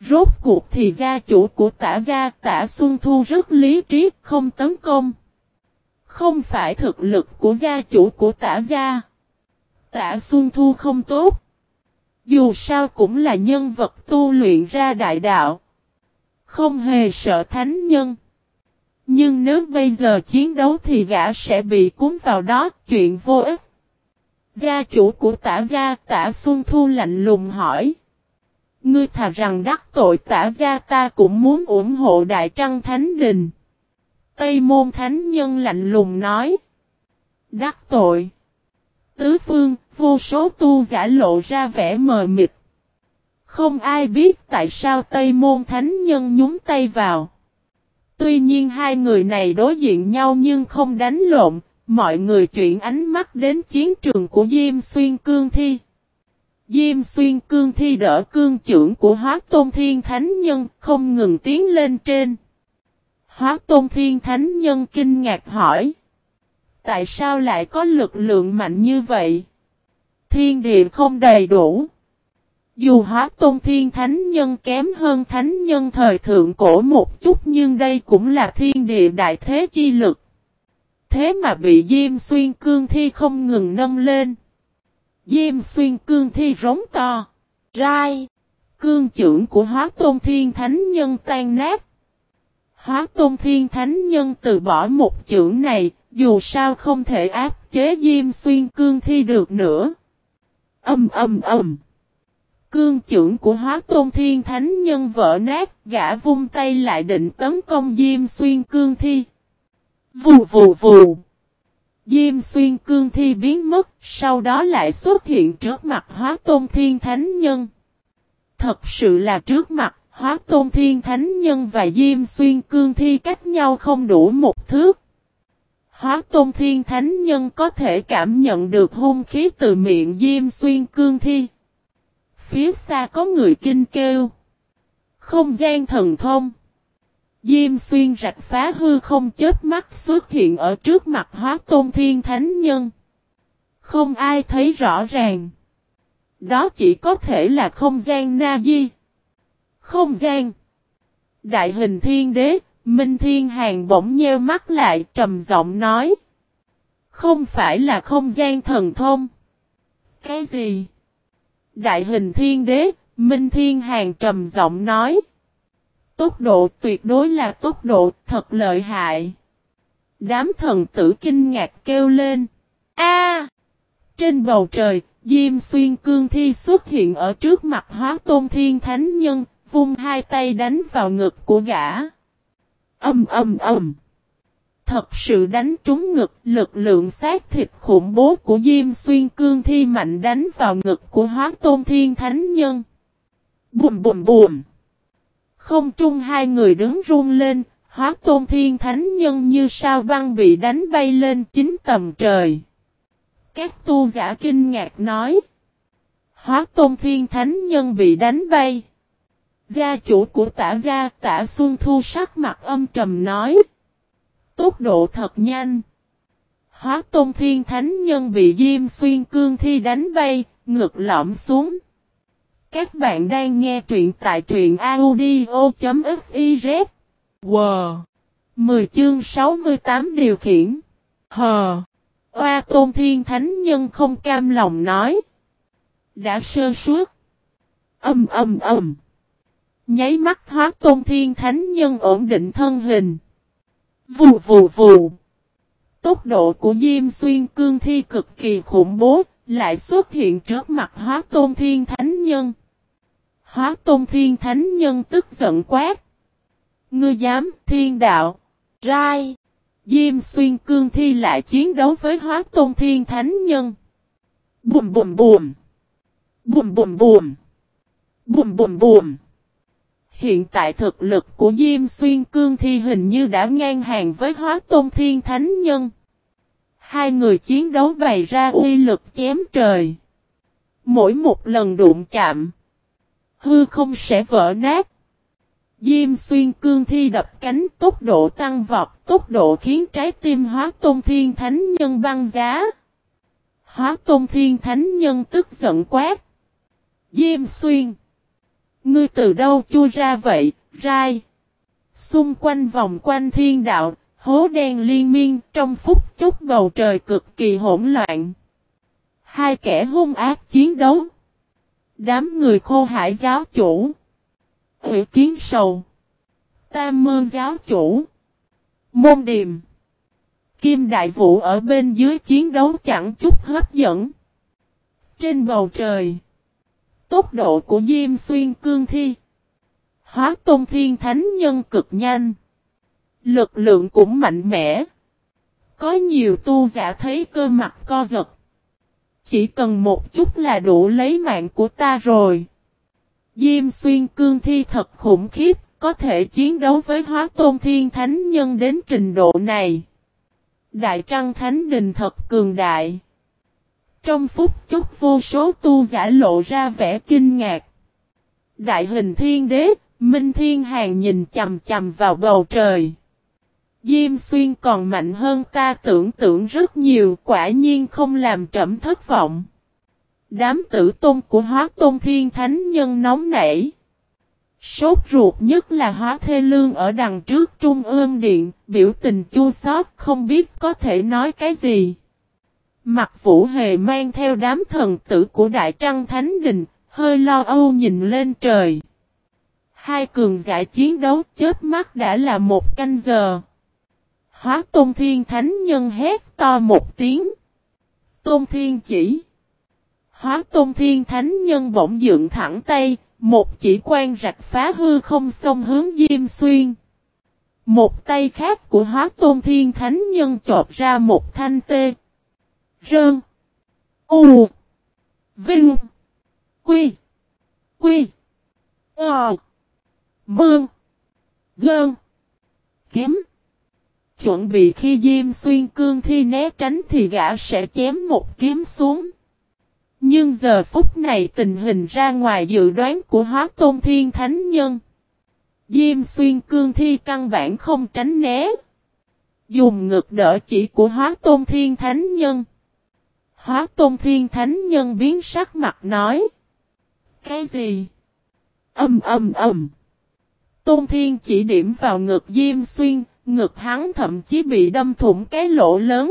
Rốt cuộc thì gia chủ của tả gia, tả Xuân Thu rất lý trí, không tấn công. Không phải thực lực của gia chủ của tả gia. Tả Xuân Thu không tốt. Dù sao cũng là nhân vật tu luyện ra đại đạo. Không hề sợ thánh nhân. Nhưng nếu bây giờ chiến đấu thì gã sẽ bị cuốn vào đó, chuyện vô ích. Gia chủ của tả gia tả Xuân Thu lạnh lùng hỏi. Ngươi thà rằng đắc tội tả gia ta cũng muốn ủng hộ Đại Trăng Thánh Đình. Tây Môn Thánh Nhân lạnh lùng nói. Đắc tội. Tứ phương, vô số tu giả lộ ra vẻ mờ mịt. Không ai biết tại sao Tây Môn Thánh Nhân nhúng tay vào. Tuy nhiên hai người này đối diện nhau nhưng không đánh lộn, mọi người chuyển ánh mắt đến chiến trường của Diêm Xuyên Cương Thi. Diêm Xuyên Cương Thi đỡ cương trưởng của Hóa Tôn Thiên Thánh Nhân không ngừng tiến lên trên. Hóa Tôn Thiên Thánh Nhân kinh ngạc hỏi. Tại sao lại có lực lượng mạnh như vậy? Thiên địa không đầy đủ. Dù hóa tôn thiên thánh nhân kém hơn thánh nhân thời thượng cổ một chút nhưng đây cũng là thiên địa đại thế chi lực. Thế mà bị Diêm Xuyên Cương Thi không ngừng nâng lên. Diêm Xuyên Cương Thi rống to. Rai. Cương trưởng của hóa tôn thiên thánh nhân tan nát. Hóa tôn thiên thánh nhân từ bỏ một trưởng này, dù sao không thể áp chế Diêm Xuyên Cương Thi được nữa. Âm âm âm. Cương trưởng của hóa tôn thiên thánh nhân vỡ nát, gã vung tay lại định tấn công Diêm Xuyên Cương Thi. Vù vù vù. Diêm Xuyên Cương Thi biến mất, sau đó lại xuất hiện trước mặt hóa tôn thiên thánh nhân. Thật sự là trước mặt, hóa tôn thiên thánh nhân và Diêm Xuyên cương thi cách nhau không đủ một thước. Hóa tôn thiên thánh nhân có thể cảm nhận được hung khí từ miệng Diêm Xuyên cương thi. Phía xa có người kinh kêu. Không gian thần thông. Diêm xuyên rạch phá hư không chết mắt xuất hiện ở trước mặt hóa tôn thiên thánh nhân. Không ai thấy rõ ràng. Đó chỉ có thể là không gian na di. Không gian. Đại hình thiên đế, Minh Thiên Hàng bỗng nheo mắt lại trầm giọng nói. Không phải là không gian thần thông. Cái gì? Đại hình thiên đế, Minh Thiên Hàng trầm giọng nói. Tốc độ tuyệt đối là tốc độ thật lợi hại. Đám thần tử kinh ngạc kêu lên. A! trên bầu trời, Diêm Xuyên Cương Thi xuất hiện ở trước mặt hóa tôn thiên thánh nhân, vung hai tay đánh vào ngực của gã. Âm âm âm! Thật sự đánh trúng ngực lực lượng sát thịt khủng bố của Diêm Xuyên Cương Thi mạnh đánh vào ngực của hóa tôn thiên thánh nhân. Bùm bùm bùm! Không trung hai người đứng run lên, hóa tôn thiên thánh nhân như sao băng bị đánh bay lên chính tầm trời. Các tu giả kinh ngạc nói. Hóa tôn thiên thánh nhân bị đánh bay. Gia chủ của tả gia tả Xuân Thu sắc mặt âm trầm nói. Tốc độ thật nhanh. Hóa tôn thiên thánh nhân bị Diêm Xuyên Cương Thi đánh bay, ngực lõm xuống. Các bạn đang nghe truyện tại truyện audio.fiz. Wow! 10 chương 68 điều khiển. Hờ! Oa Tôn Thiên Thánh Nhân không cam lòng nói. Đã sơ suốt. Âm âm âm. Nháy mắt hóa Tôn Thiên Thánh Nhân ổn định thân hình. Vù vù vù. Tốc độ của Diêm Xuyên Cương Thi cực kỳ khủng bố, lại xuất hiện trước mặt hóa Tôn Thiên Thánh Nhân. Hóa tôn thiên thánh nhân tức giận quát. Ngươi dám thiên đạo. Rai. Diêm xuyên cương thi lại chiến đấu với hóa tôn thiên thánh nhân. Bùm bùm bùm. Bùm bùm bùm. Bùm bùm bùm. Hiện tại thực lực của Diêm Xuyên Cương Thi hình như đã ngang hàng với hóa tôn thiên thánh nhân. Hai người chiến đấu bày ra uy lực chém trời. Mỗi một lần đụng chạm hư không sẽ vỡ nát. Diêm xuyên cương thi đập cánh tốc độ tăng vọt, tốc độ khiến trái tim hóa tôn thiên thánh nhân băng giá. Hóa tôn thiên thánh nhân tức giận quát. Diêm xuyên. Ngươi từ đâu chui ra vậy, rai. Xung quanh vòng quanh thiên đạo, hố đen liên miên trong phút chốc bầu trời cực kỳ hỗn loạn. Hai kẻ hung ác chiến đấu. Đám người khô hải giáo chủ. Ủy kiến sầu. Tam mương giáo chủ. Môn điềm. Kim đại vũ ở bên dưới chiến đấu chẳng chút hấp dẫn. Trên bầu trời. Tốc độ của Diêm Xuyên Cương Thi. Hóa Tôn Thiên Thánh Nhân cực nhanh. Lực lượng cũng mạnh mẽ. Có nhiều tu giả thấy cơ mặt co giật. Chỉ cần một chút là đủ lấy mạng của ta rồi. Diêm xuyên cương thi thật khủng khiếp, có thể chiến đấu với hóa tôn thiên thánh nhân đến trình độ này. Đại trăng thánh đình thật cường đại. Trong phút chốc vô số tu giả lộ ra vẻ kinh ngạc. Đại hình thiên đế, Minh Thiên Hàng nhìn chầm chầm vào bầu trời. Diêm xuyên còn mạnh hơn ta tưởng tượng rất nhiều quả nhiên không làm trẫm thất vọng. Đám tử tôn của hóa tôn thiên thánh nhân nóng nảy. Sốt ruột nhất là hóa thê lương ở đằng trước trung ương điện, biểu tình chua xót không biết có thể nói cái gì. Mặt vũ hề mang theo đám thần tử của Đại Trăng Thánh Đình, hơi lo âu nhìn lên trời. Hai cường giả chiến đấu chết mắt đã là một canh giờ. Hóa Tôn Thiên Thánh Nhân hét to một tiếng. Tôn Thiên chỉ. Hóa Tôn Thiên Thánh Nhân bỗng dựng thẳng tay, một chỉ quan rạch phá hư không xông hướng Diêm Xuyên. Một tay khác của Hóa Tôn Thiên Thánh Nhân chộp ra một thanh tê. Rơn. U. Vinh. Quy. Quy. Ờ. Mương. Gơn. Kiếm. Chuẩn bị khi Diêm Xuyên cương thi né tránh thì gã sẽ chém một kiếm xuống. Nhưng giờ phút này tình hình ra ngoài dự đoán của hóa tôn thiên thánh nhân. Diêm xuyên cương thi căn bản không tránh né. Dùng ngực đỡ chỉ của hóa tôn thiên thánh nhân. Hóa tôn thiên thánh nhân biến sắc mặt nói. Cái gì? Âm âm âm. Tôn thiên chỉ điểm vào ngực Diêm xuyên, ngực hắn thậm chí bị đâm thủng cái lỗ lớn.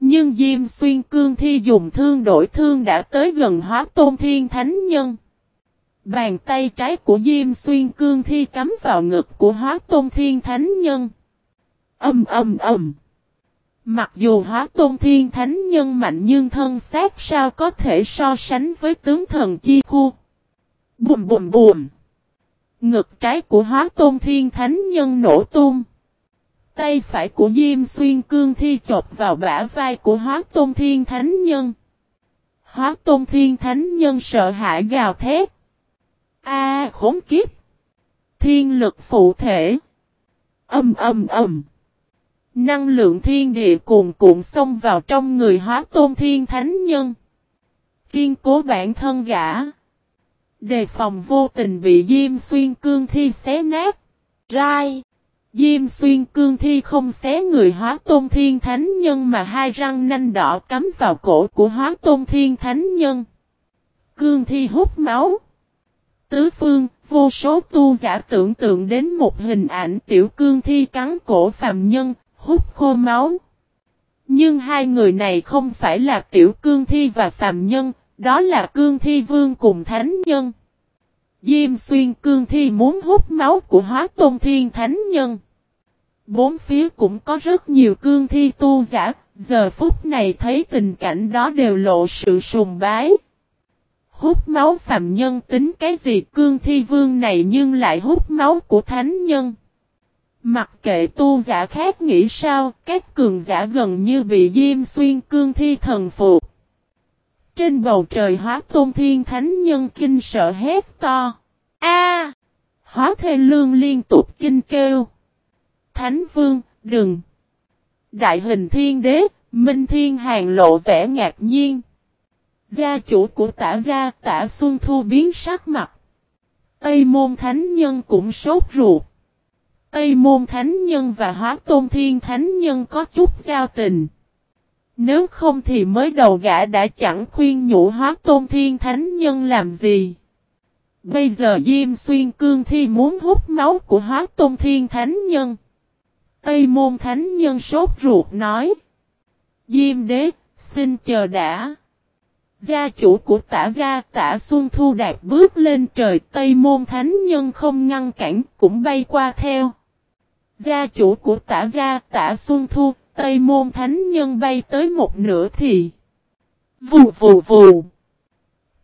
Nhưng Diêm Xuyên Cương Thi dùng thương đổi thương đã tới gần hóa tôn thiên thánh nhân. Bàn tay trái của Diêm Xuyên Cương Thi cắm vào ngực của hóa tôn thiên thánh nhân. Âm âm âm. Mặc dù hóa tôn thiên thánh nhân mạnh nhưng thân xác sao có thể so sánh với tướng thần chi khu. Bùm bùm bùm. Ngực trái của hóa tôn thiên thánh nhân nổ tung. Tay phải của Diêm Xuyên Cương Thi chộp vào bả vai của Hóa Tôn Thiên Thánh Nhân. Hóa Tôn Thiên Thánh Nhân sợ hãi gào thét. A khốn kiếp! Thiên lực phụ thể. Âm âm âm. Năng lượng thiên địa cuồn cuộn xông vào trong người Hóa Tôn Thiên Thánh Nhân. Kiên cố bản thân gã. Đề phòng vô tình bị Diêm Xuyên Cương Thi xé nát. Rai. Diêm xuyên cương thi không xé người hóa tôn thiên thánh nhân mà hai răng nanh đỏ cắm vào cổ của hóa tôn thiên thánh nhân. Cương thi hút máu. Tứ phương, vô số tu giả tưởng tượng đến một hình ảnh tiểu cương thi cắn cổ phàm nhân, hút khô máu. Nhưng hai người này không phải là tiểu cương thi và phàm nhân, đó là cương thi vương cùng thánh nhân. Diêm xuyên cương thi muốn hút máu của hóa tôn thiên thánh nhân. Bốn phía cũng có rất nhiều cương thi tu giả, giờ phút này thấy tình cảnh đó đều lộ sự sùng bái. Hút máu phạm nhân tính cái gì cương thi vương này nhưng lại hút máu của thánh nhân. Mặc kệ tu giả khác nghĩ sao, các cường giả gần như bị diêm xuyên cương thi thần phục. Trên bầu trời hóa tôn thiên thánh nhân kinh sợ hét to. A! hóa thê lương liên tục kinh kêu. Thánh vương, đừng! Đại hình thiên đế, Minh Thiên Hàng lộ vẻ ngạc nhiên. Gia chủ của tả gia tả Xuân Thu biến sắc mặt. Tây môn thánh nhân cũng sốt ruột. Tây môn thánh nhân và hóa tôn thiên thánh nhân có chút giao tình. Nếu không thì mới đầu gã đã chẳng khuyên nhủ hóa tôn thiên thánh nhân làm gì. Bây giờ Diêm Xuyên Cương Thi muốn hút máu của hóa tôn thiên thánh nhân. Tây môn thánh nhân sốt ruột nói. Diêm đế, xin chờ đã. Gia chủ của tả gia tả Xuân Thu Đạt bước lên trời Tây môn thánh nhân không ngăn cản cũng bay qua theo. Gia chủ của tả gia tả Xuân Thu, Tây môn thánh nhân bay tới một nửa thì. Vù vù vù.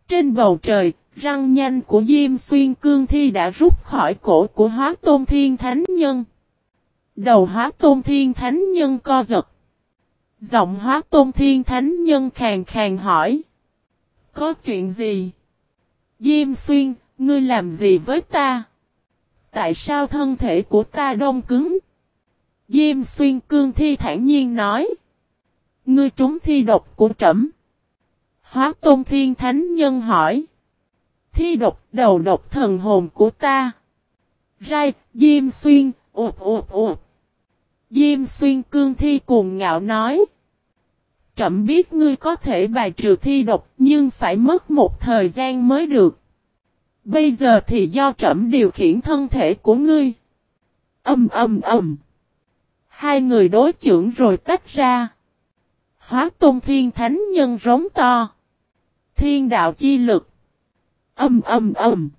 Trên bầu trời, răng nhanh của Diêm Xuyên Cương Thi đã rút khỏi cổ của hóa tôn thiên thánh nhân. Đầu hóa tôn thiên thánh nhân co giật. Giọng hóa tôn thiên thánh nhân khàng khàng hỏi. Có chuyện gì? Diêm xuyên, ngươi làm gì với ta? Tại sao thân thể của ta đông cứng? Diêm xuyên cương thi thản nhiên nói. Ngươi trúng thi độc của trẫm. Hóa tôn thiên thánh nhân hỏi. Thi độc đầu độc thần hồn của ta. Rai, Diêm xuyên, ụt ụt ụt. Diêm xuyên cương thi cuồng ngạo nói. Trậm biết ngươi có thể bài trừ thi độc nhưng phải mất một thời gian mới được. Bây giờ thì do trẫm điều khiển thân thể của ngươi. Âm âm âm. Hai người đối trưởng rồi tách ra. Hóa tôn thiên thánh nhân rống to. Thiên đạo chi lực. Âm âm âm.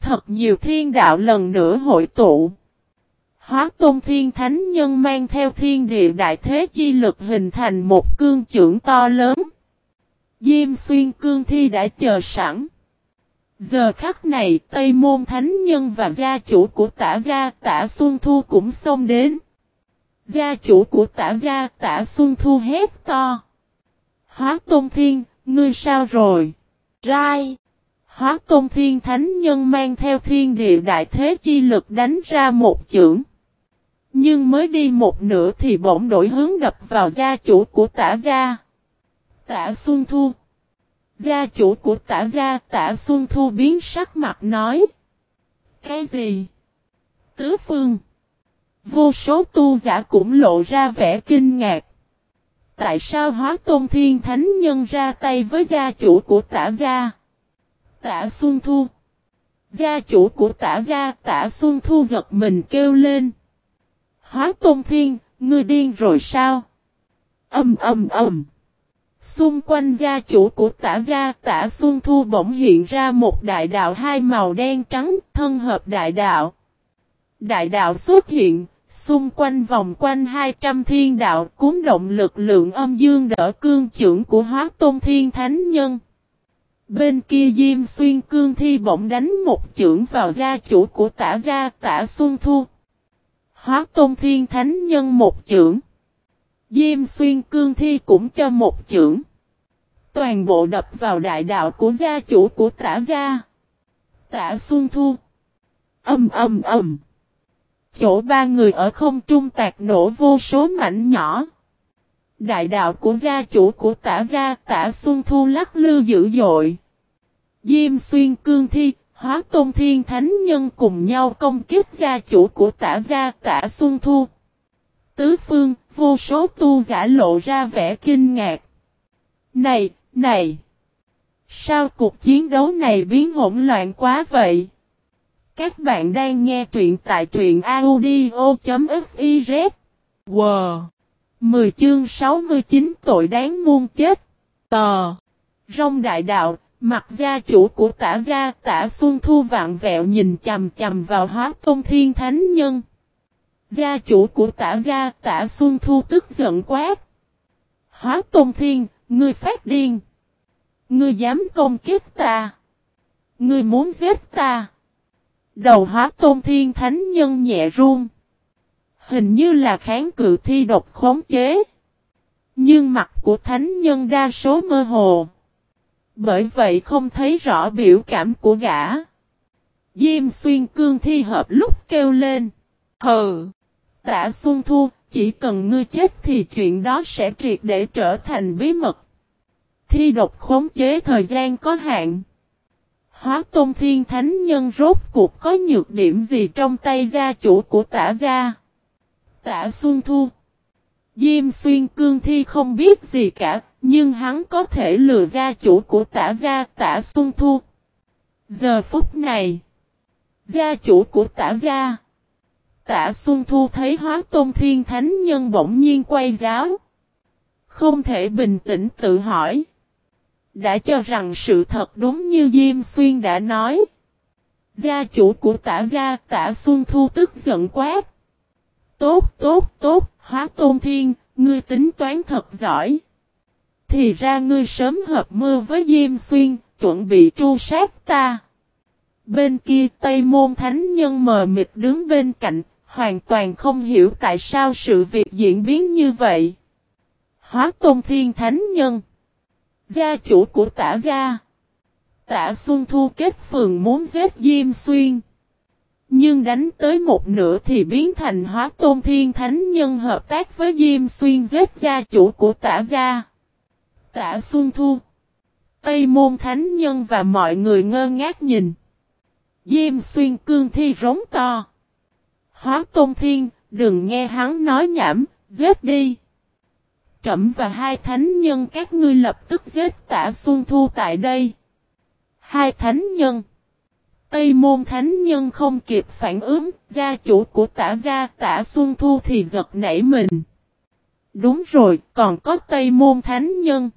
Thật nhiều thiên đạo lần nữa hội tụ. Hóa tôn thiên thánh nhân mang theo thiên địa đại thế chi lực hình thành một cương trưởng to lớn. Diêm xuyên cương thi đã chờ sẵn. Giờ khắc này Tây Môn Thánh Nhân và gia chủ của tả gia tả Xuân Thu cũng xông đến. Gia chủ của tả gia tả Xuân Thu hét to. Hóa Tôn Thiên, ngươi sao rồi? Rai. Hóa Tôn Thiên Thánh Nhân mang theo thiên địa đại thế chi lực đánh ra một chưởng. Nhưng mới đi một nửa thì bỗng đổi hướng đập vào gia chủ của tả gia. Tả Xuân Thu. Gia chủ của tả gia tả Xuân Thu biến sắc mặt nói. Cái gì? Tứ phương. Vô số tu giả cũng lộ ra vẻ kinh ngạc. Tại sao hóa tôn thiên thánh nhân ra tay với gia chủ của tả gia? Tả Xuân Thu. Gia chủ của tả gia tả Xuân Thu giật mình kêu lên. Hóa tôn thiên, ngươi điên rồi sao? Âm âm âm. Xung quanh gia chủ của tả gia tả Xuân Thu bỗng hiện ra một đại đạo hai màu đen trắng thân hợp đại đạo. Đại đạo xuất hiện, xung quanh vòng quanh 200 thiên đạo cuốn động lực lượng âm dương đỡ cương trưởng của hóa tôn thiên thánh nhân. Bên kia Diêm Xuyên cương thi bỗng đánh một chưởng vào gia chủ của tả gia tả Xuân Thu. Hóa tôn thiên thánh nhân một chưởng. Diêm xuyên cương thi cũng cho một chưởng. Toàn bộ đập vào đại đạo của gia chủ của tả gia. Tả Xuân Thu. Âm âm âm. Chỗ ba người ở không trung tạc nổ vô số mảnh nhỏ. Đại đạo của gia chủ của tả gia tả Xuân Thu lắc lư dữ dội. Diêm xuyên cương thi, hóa tôn thiên thánh nhân cùng nhau công kích gia chủ của tả gia tả Xuân Thu. Tứ phương, vô số tu giả lộ ra vẻ kinh ngạc. Này, này! Sao cuộc chiến đấu này biến hỗn loạn quá vậy? Các bạn đang nghe truyện tại truyện audio.fiz. Wow! 10 chương 69 tội đáng muôn chết. Tò! Rông đại đạo, mặt gia chủ của tả gia tả Xuân Thu vạn vẹo nhìn chầm chầm vào hóa tôn thiên thánh nhân. Gia chủ của tả gia tả Xuân Thu tức giận quát. Hóa tôn thiên, ngươi phát điên. Ngươi dám công kiếp ta. Ngươi muốn giết ta. Đầu hóa tôn thiên thánh nhân nhẹ run. Hình như là kháng cự thi độc khống chế. Nhưng mặt của thánh nhân đa số mơ hồ. Bởi vậy không thấy rõ biểu cảm của gã. Diêm xuyên cương thi hợp lúc kêu lên. Hờ! Tả Xuân Thu, chỉ cần ngươi chết thì chuyện đó sẽ triệt để trở thành bí mật. Thi độc khống chế thời gian có hạn. Hóa Tôn Thiên Thánh Nhân rốt cuộc có nhược điểm gì trong tay gia chủ của tả gia? Tả Xuân Thu Diêm Xuyên Cương Thi không biết gì cả, nhưng hắn có thể lừa gia chủ của tả gia tả Xuân Thu. Giờ phút này, gia chủ của tả gia Tạ Xuân Thu thấy hóa tôn thiên thánh nhân bỗng nhiên quay giáo. Không thể bình tĩnh tự hỏi. Đã cho rằng sự thật đúng như Diêm Xuyên đã nói. Gia chủ của tả gia tả Xuân Thu tức giận quát. Tốt tốt tốt, hóa tôn thiên, ngươi tính toán thật giỏi. Thì ra ngươi sớm hợp mưa với Diêm Xuyên, chuẩn bị tru sát ta. Bên kia Tây Môn Thánh Nhân mờ mịt đứng bên cạnh, hoàn toàn không hiểu tại sao sự việc diễn biến như vậy. Hóa Tôn Thiên Thánh Nhân Gia chủ của tả gia Tả Xuân Thu kết phường muốn giết Diêm Xuyên. Nhưng đánh tới một nửa thì biến thành hóa tôn thiên thánh nhân hợp tác với Diêm Xuyên giết gia chủ của tả gia. Tả Xuân Thu Tây Môn Thánh Nhân và mọi người ngơ ngác nhìn. Diêm Xuyên cương thi rống to. Hóa Tôn Thiên, đừng nghe hắn nói nhảm, giết đi. Trẩm và hai thánh nhân các ngươi lập tức giết tả Xuân Thu tại đây. Hai thánh nhân. Tây môn thánh nhân không kịp phản ứng, gia chủ của tả gia tả Xuân Thu thì giật nảy mình. Đúng rồi, còn có Tây môn thánh nhân.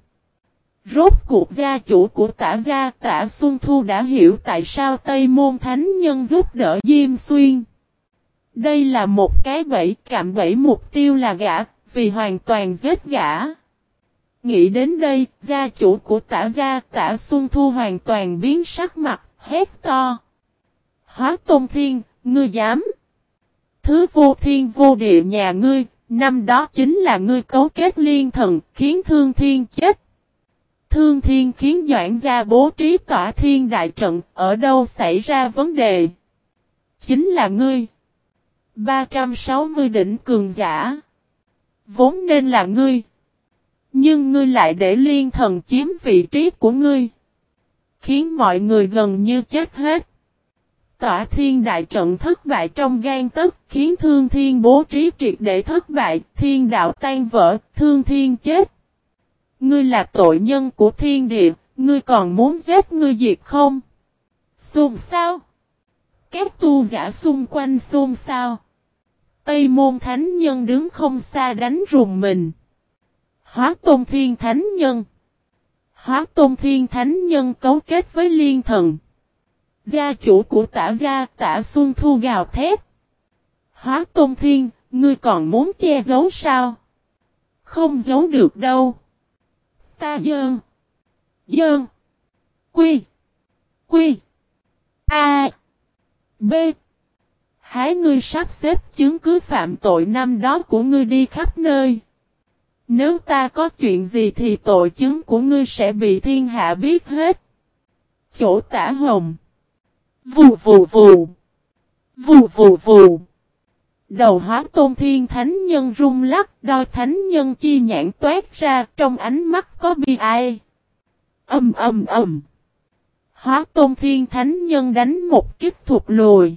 Rốt cuộc gia chủ của tả gia tả Xuân Thu đã hiểu tại sao Tây môn thánh nhân giúp đỡ Diêm Xuyên. Đây là một cái bẫy cạm bẫy mục tiêu là gã, vì hoàn toàn giết gã. Nghĩ đến đây, gia chủ của tả gia tả Xuân Thu hoàn toàn biến sắc mặt, hét to. Hóa Tôn Thiên, ngươi dám. Thứ vô thiên vô địa nhà ngươi, năm đó chính là ngươi cấu kết liên thần, khiến thương thiên chết. Thương thiên khiến Doãn gia bố trí tỏa thiên đại trận, ở đâu xảy ra vấn đề? Chính là ngươi. 360 đỉnh cường giả. Vốn nên là ngươi. Nhưng ngươi lại để liên thần chiếm vị trí của ngươi. Khiến mọi người gần như chết hết. Tỏa thiên đại trận thất bại trong gan tức, khiến thương thiên bố trí triệt để thất bại, thiên đạo tan vỡ, thương thiên chết. Ngươi là tội nhân của thiên địa, ngươi còn muốn giết ngươi diệt không? Xôn sao? Các tu giả xung quanh xôn xao Tây môn thánh nhân đứng không xa đánh rùng mình. Hóa tôn thiên thánh nhân. Hóa tôn thiên thánh nhân cấu kết với liên thần. Gia chủ của tả gia tả xuân thu gào thét. Hóa tôn thiên, ngươi còn muốn che giấu sao? Không giấu được đâu. Ta dơn. Dơn. Quy. Quy. A. B. Hái ngươi sắp xếp chứng cứ phạm tội năm đó của ngươi đi khắp nơi. Nếu ta có chuyện gì thì tội chứng của ngươi sẽ bị thiên hạ biết hết. Chỗ tả hồng. Vù vù vù. Vù vù vù. Đầu hóa tôn thiên thánh nhân rung lắc, đôi thánh nhân chi nhãn toát ra trong ánh mắt có bi ai. Âm âm âm. Hóa tôn thiên thánh nhân đánh một kích thuộc lùi.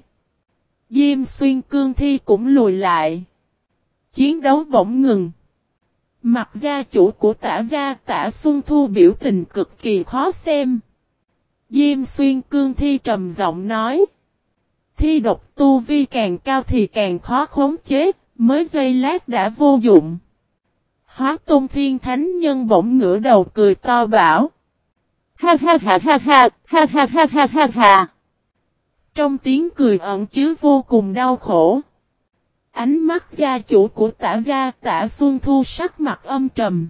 Diêm xuyên cương thi cũng lùi lại. Chiến đấu bỗng ngừng. Mặt gia chủ của tả gia tả Xuân Thu biểu tình cực kỳ khó xem. Diêm xuyên cương thi trầm giọng nói. Thi độc tu vi càng cao thì càng khó khống chế, mới giây lát đã vô dụng. Hóa tôn thiên thánh nhân bỗng ngửa đầu cười to bảo. Ha ha ha ha ha, ha ha ha ha ha ha. Trong tiếng cười ẩn chứa vô cùng đau khổ. Ánh mắt gia chủ của tả gia tả Xuân Thu sắc mặt âm trầm.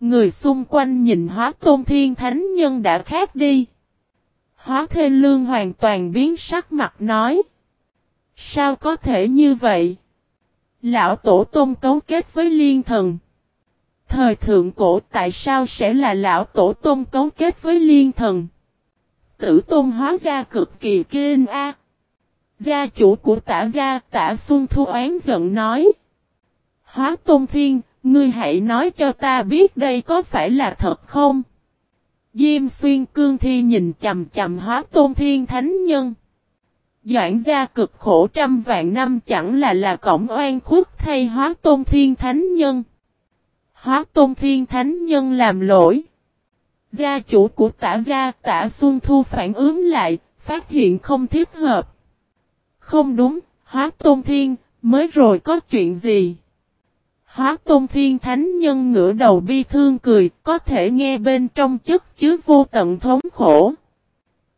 Người xung quanh nhìn hóa tôn thiên thánh nhân đã khác đi. Hóa thê lương hoàn toàn biến sắc mặt nói. Sao có thể như vậy? Lão tổ tôn cấu kết với liên thần. Thời thượng cổ tại sao sẽ là lão tổ tôn cấu kết với liên thần? Tử tôn hóa ra cực kỳ kinh a. Gia chủ của tả gia tả Xuân Thu oán giận nói. Hóa tôn thiên, ngươi hãy nói cho ta biết đây có phải là thật không? Diêm xuyên cương thi nhìn chầm chầm hóa tôn thiên thánh nhân. Doãn gia cực khổ trăm vạn năm chẳng là là cổng oan khuất thay hóa tôn thiên thánh nhân. Hóa tôn thiên thánh nhân làm lỗi. Gia chủ của tả gia tả Xuân Thu phản ứng lại, phát hiện không thiết hợp. Không đúng, hóa tôn thiên, mới rồi có chuyện gì? Hóa tôn thiên thánh nhân ngửa đầu bi thương cười, có thể nghe bên trong chất chứa vô tận thống khổ.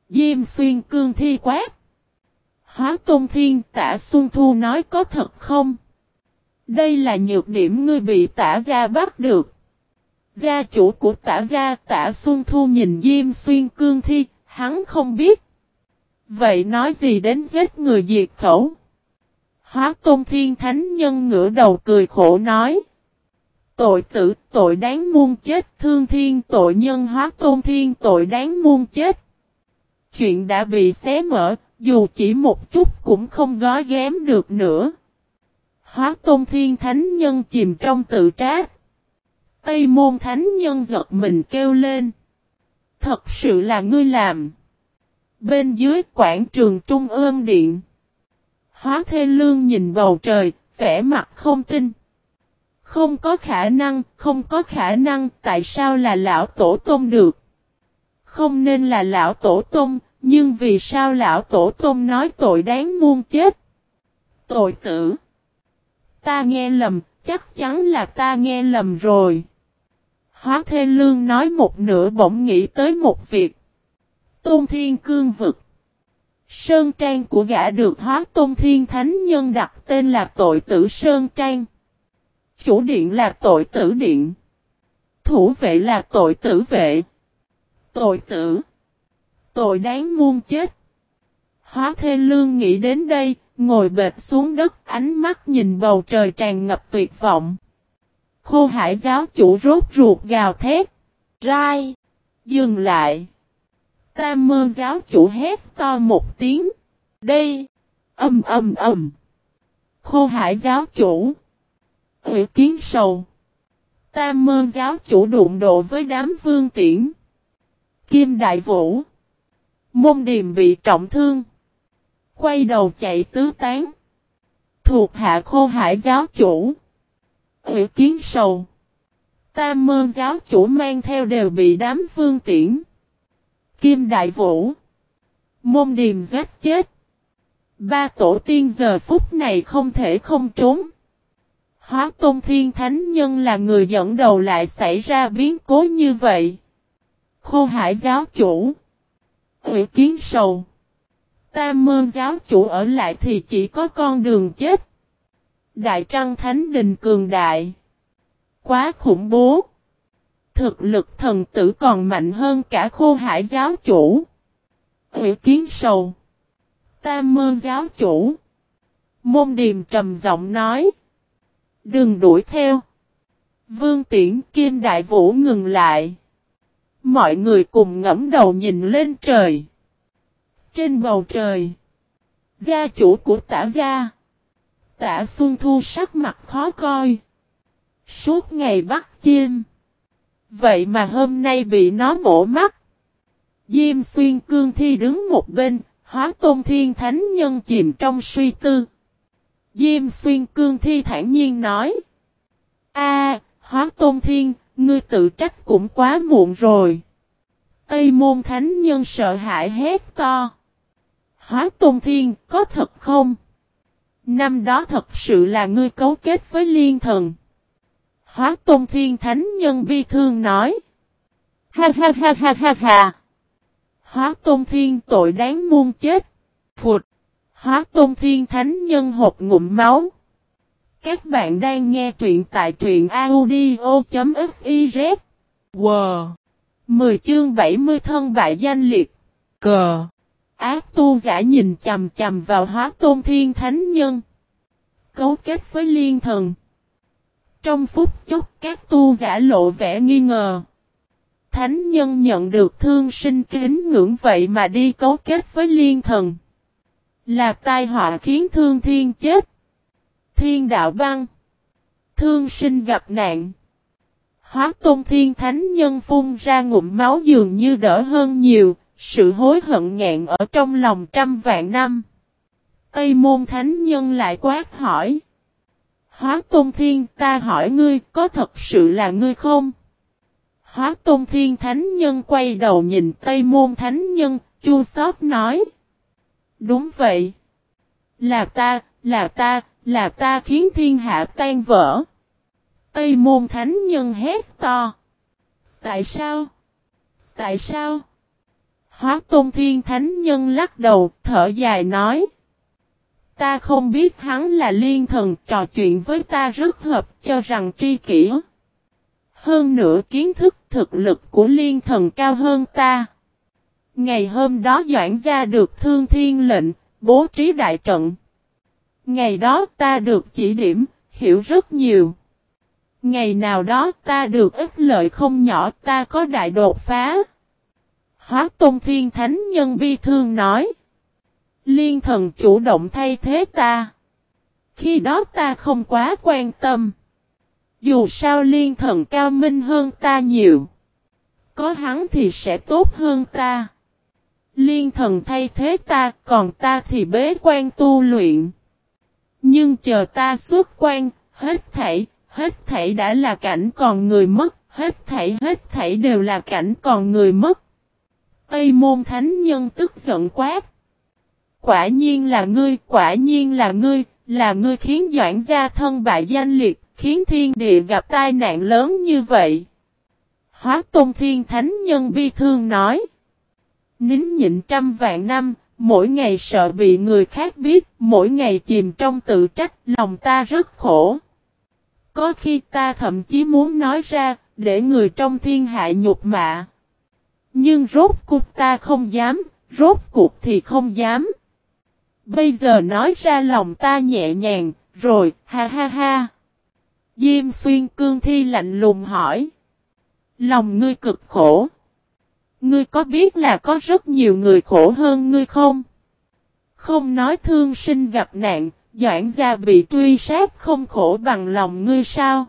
Diêm xuyên cương thi quát. Hóa tôn thiên tả Xuân Thu nói có thật không? Đây là nhược điểm ngươi bị tả gia bắt được. Gia chủ của tả gia tả Xuân Thu nhìn Diêm xuyên cương thi, hắn không biết. Vậy nói gì đến giết người diệt khẩu? Hóa tôn thiên thánh nhân ngửa đầu cười khổ nói. Tội tử, tội đáng muôn chết, thương thiên tội nhân hóa tôn thiên tội đáng muôn chết. Chuyện đã bị xé mở, dù chỉ một chút cũng không gói ghém được nữa. Hóa tôn thiên thánh nhân chìm trong tự trát. Tây môn thánh nhân giật mình kêu lên. Thật sự là ngươi làm. Bên dưới quảng trường Trung ương điện. Hóa thê lương nhìn bầu trời, vẻ mặt không tin. Không có khả năng, không có khả năng, tại sao là lão tổ tôm được? Không nên là lão tổ tôm, nhưng vì sao lão tổ tôm nói tội đáng muôn chết? Tội tử. Ta nghe lầm, chắc chắn là ta nghe lầm rồi. Hóa Thê Lương nói một nửa bỗng nghĩ tới một việc. Tôn Thiên Cương Vực Sơn Trang của gã được hóa Tôn Thiên Thánh Nhân đặt tên là tội tử Sơn Trang. Chủ điện là tội tử điện. Thủ vệ là tội tử vệ. Tội tử. Tội đáng muôn chết. Hóa Thê Lương nghĩ đến đây, ngồi bệt xuống đất, ánh mắt nhìn bầu trời tràn ngập tuyệt vọng. Khô hải giáo chủ rốt ruột gào thét. Rai. Dừng lại. Tam mơ giáo chủ hét to một tiếng. Đây. Âm âm âm. Khô hải giáo chủ. Ủy kiến sầu. Tam mơ giáo chủ đụng độ với đám vương tiễn. Kim đại vũ. Môn điềm bị trọng thương. Quay đầu chạy tứ tán. Thuộc hạ khô hải giáo chủ. Ủy kiến sầu. Tam mơ giáo chủ mang theo đều bị đám phương tiễn. Kim đại vũ. Môn điềm giết chết. Ba tổ tiên giờ phút này không thể không trốn. Hóa Tôn Thiên Thánh Nhân là người dẫn đầu lại xảy ra biến cố như vậy. Khô Hải giáo chủ. Ủy kiến sầu. Tam mơ giáo chủ ở lại thì chỉ có con đường chết. Đại Trăng Thánh Đình Cường Đại. Quá khủng bố. Thực lực thần tử còn mạnh hơn cả khô hải giáo chủ. Hữu kiến sầu. Tam mơ giáo chủ. Môn điềm trầm giọng nói. Đừng đuổi theo. Vương tiễn kim đại vũ ngừng lại. Mọi người cùng ngẫm đầu nhìn lên trời. Trên bầu trời. Gia chủ của tả gia. Tả Xuân Thu sắc mặt khó coi. Suốt ngày bắt chim. Vậy mà hôm nay bị nó mổ mắt. Diêm xuyên cương thi đứng một bên, hóa tôn thiên thánh nhân chìm trong suy tư. Diêm xuyên cương thi thản nhiên nói. A, hóa tôn thiên, ngươi tự trách cũng quá muộn rồi. Tây môn thánh nhân sợ hãi hét to. Hóa tôn thiên, có thật không? Năm đó thật sự là ngươi cấu kết với liên thần. Hóa tôn thiên thánh nhân bi thương nói. Ha ha ha ha ha ha. Hóa tôn thiên tội đáng muôn chết. Phụt. Hóa tôn thiên thánh nhân hộp ngụm máu. Các bạn đang nghe truyện tại truyện audio.fiz. Wow. 10 chương 70 thân bại danh liệt. Cờ. Ác tu giả nhìn chầm chầm vào hóa tôn thiên thánh nhân. Cấu kết với liên thần. Trong phút chốc các tu giả lộ vẻ nghi ngờ. Thánh nhân nhận được thương sinh kính ngưỡng vậy mà đi cấu kết với liên thần. Là tai họa khiến thương thiên chết. Thiên đạo băng. Thương sinh gặp nạn. Hóa tôn thiên thánh nhân phun ra ngụm máu dường như đỡ hơn nhiều, sự hối hận ngẹn ở trong lòng trăm vạn năm. Tây môn thánh nhân lại quát hỏi. Hóa tôn thiên ta hỏi ngươi có thật sự là ngươi không? Hóa tôn thiên thánh nhân quay đầu nhìn Tây môn thánh nhân, chua xót nói. Đúng vậy. Là ta, là ta, là ta khiến thiên hạ tan vỡ. Tây môn thánh nhân hét to. Tại sao? Tại sao? Hóa tôn thiên thánh nhân lắc đầu, thở dài nói. Ta không biết hắn là liên thần trò chuyện với ta rất hợp cho rằng tri kỷ. Hơn nữa kiến thức thực lực của liên thần cao hơn ta. Ngày hôm đó Doãn gia được thương thiên lệnh, bố trí đại trận. Ngày đó ta được chỉ điểm, hiểu rất nhiều. Ngày nào đó ta được ít lợi không nhỏ ta có đại đột phá. Hóa Tôn Thiên Thánh Nhân bi thương nói. Liên thần chủ động thay thế ta. Khi đó ta không quá quan tâm. Dù sao liên thần cao minh hơn ta nhiều. Có hắn thì sẽ tốt hơn ta. Liên thần thay thế ta, còn ta thì bế quan tu luyện. Nhưng chờ ta xuất quan, hết thảy, hết thảy đã là cảnh còn người mất, hết thảy hết thảy đều là cảnh còn người mất. Tây môn thánh nhân tức giận quát. Quả nhiên là ngươi, quả nhiên là ngươi, là ngươi khiến Doãn gia thân bại danh liệt, khiến thiên địa gặp tai nạn lớn như vậy. Hóa Tôn Thiên Thánh Nhân bi thương nói. Nín nhịn trăm vạn năm, mỗi ngày sợ bị người khác biết, mỗi ngày chìm trong tự trách, lòng ta rất khổ. Có khi ta thậm chí muốn nói ra, để người trong thiên hạ nhục mạ. Nhưng rốt cuộc ta không dám, rốt cuộc thì không dám. Bây giờ nói ra lòng ta nhẹ nhàng, rồi, ha ha ha. Diêm xuyên cương thi lạnh lùng hỏi. Lòng ngươi cực khổ. Ngươi có biết là có rất nhiều người khổ hơn ngươi không? Không nói thương sinh gặp nạn, Doãn gia bị truy sát không khổ bằng lòng ngươi sao?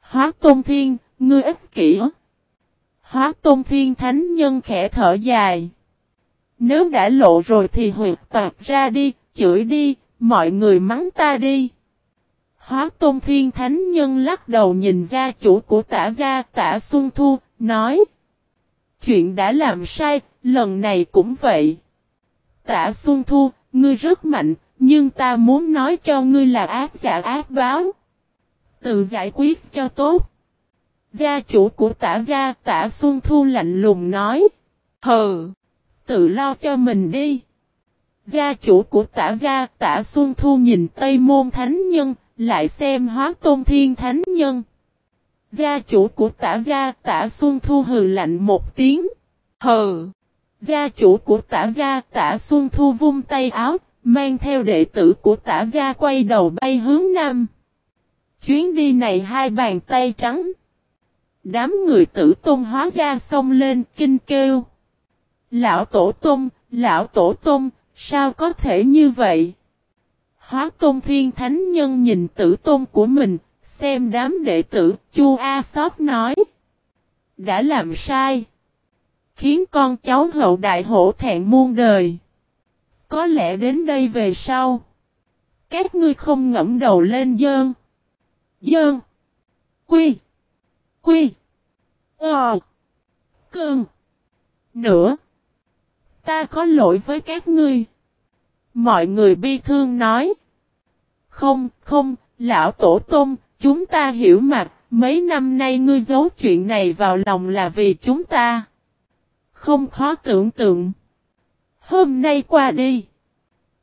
Hóa Tôn Thiên, ngươi ích kỷ. Hóa Tôn Thiên Thánh Nhân khẽ thở dài. Nếu đã lộ rồi thì huyệt toạt ra đi, chửi đi, mọi người mắng ta đi. Hóa Tôn Thiên Thánh Nhân lắc đầu nhìn gia chủ của tả gia tả Xuân Thu, nói. Chuyện đã làm sai, lần này cũng vậy. Tả Xuân Thu, ngươi rất mạnh, nhưng ta muốn nói cho ngươi là ác giả ác báo. Tự giải quyết cho tốt. Gia chủ của tả gia tả Xuân Thu lạnh lùng nói. Hừ, tự lo cho mình đi. Gia chủ của tả gia tả Xuân Thu nhìn Tây Môn Thánh Nhân, lại xem hóa tôn thiên Thánh Nhân. Gia chủ của tả gia tả Xuân Thu hừ lạnh một tiếng. Hừ. Gia chủ của tả gia tả Xuân Thu vung tay áo, mang theo đệ tử của tả gia quay đầu bay hướng nam. Chuyến đi này hai bàn tay trắng. Đám người tử tôn hóa ra xông lên kinh kêu. Lão tổ tôn, lão tổ tôn, sao có thể như vậy? Hóa tôn thiên thánh nhân nhìn tử tôn của mình, xem đám đệ tử, chu A Sóc nói. Đã làm sai. Khiến con cháu hậu đại hổ thẹn muôn đời. Có lẽ đến đây về sau. Các ngươi không ngẫm đầu lên dơn. Dơn. Quy. Quy. Ờ. Cơn. Nữa. Ta có lỗi với các ngươi. Mọi người bi thương nói. Không, không, lão tổ tôm, chúng ta hiểu mặt, mấy năm nay ngươi giấu chuyện này vào lòng là vì chúng ta. Không khó tưởng tượng. Hôm nay qua đi.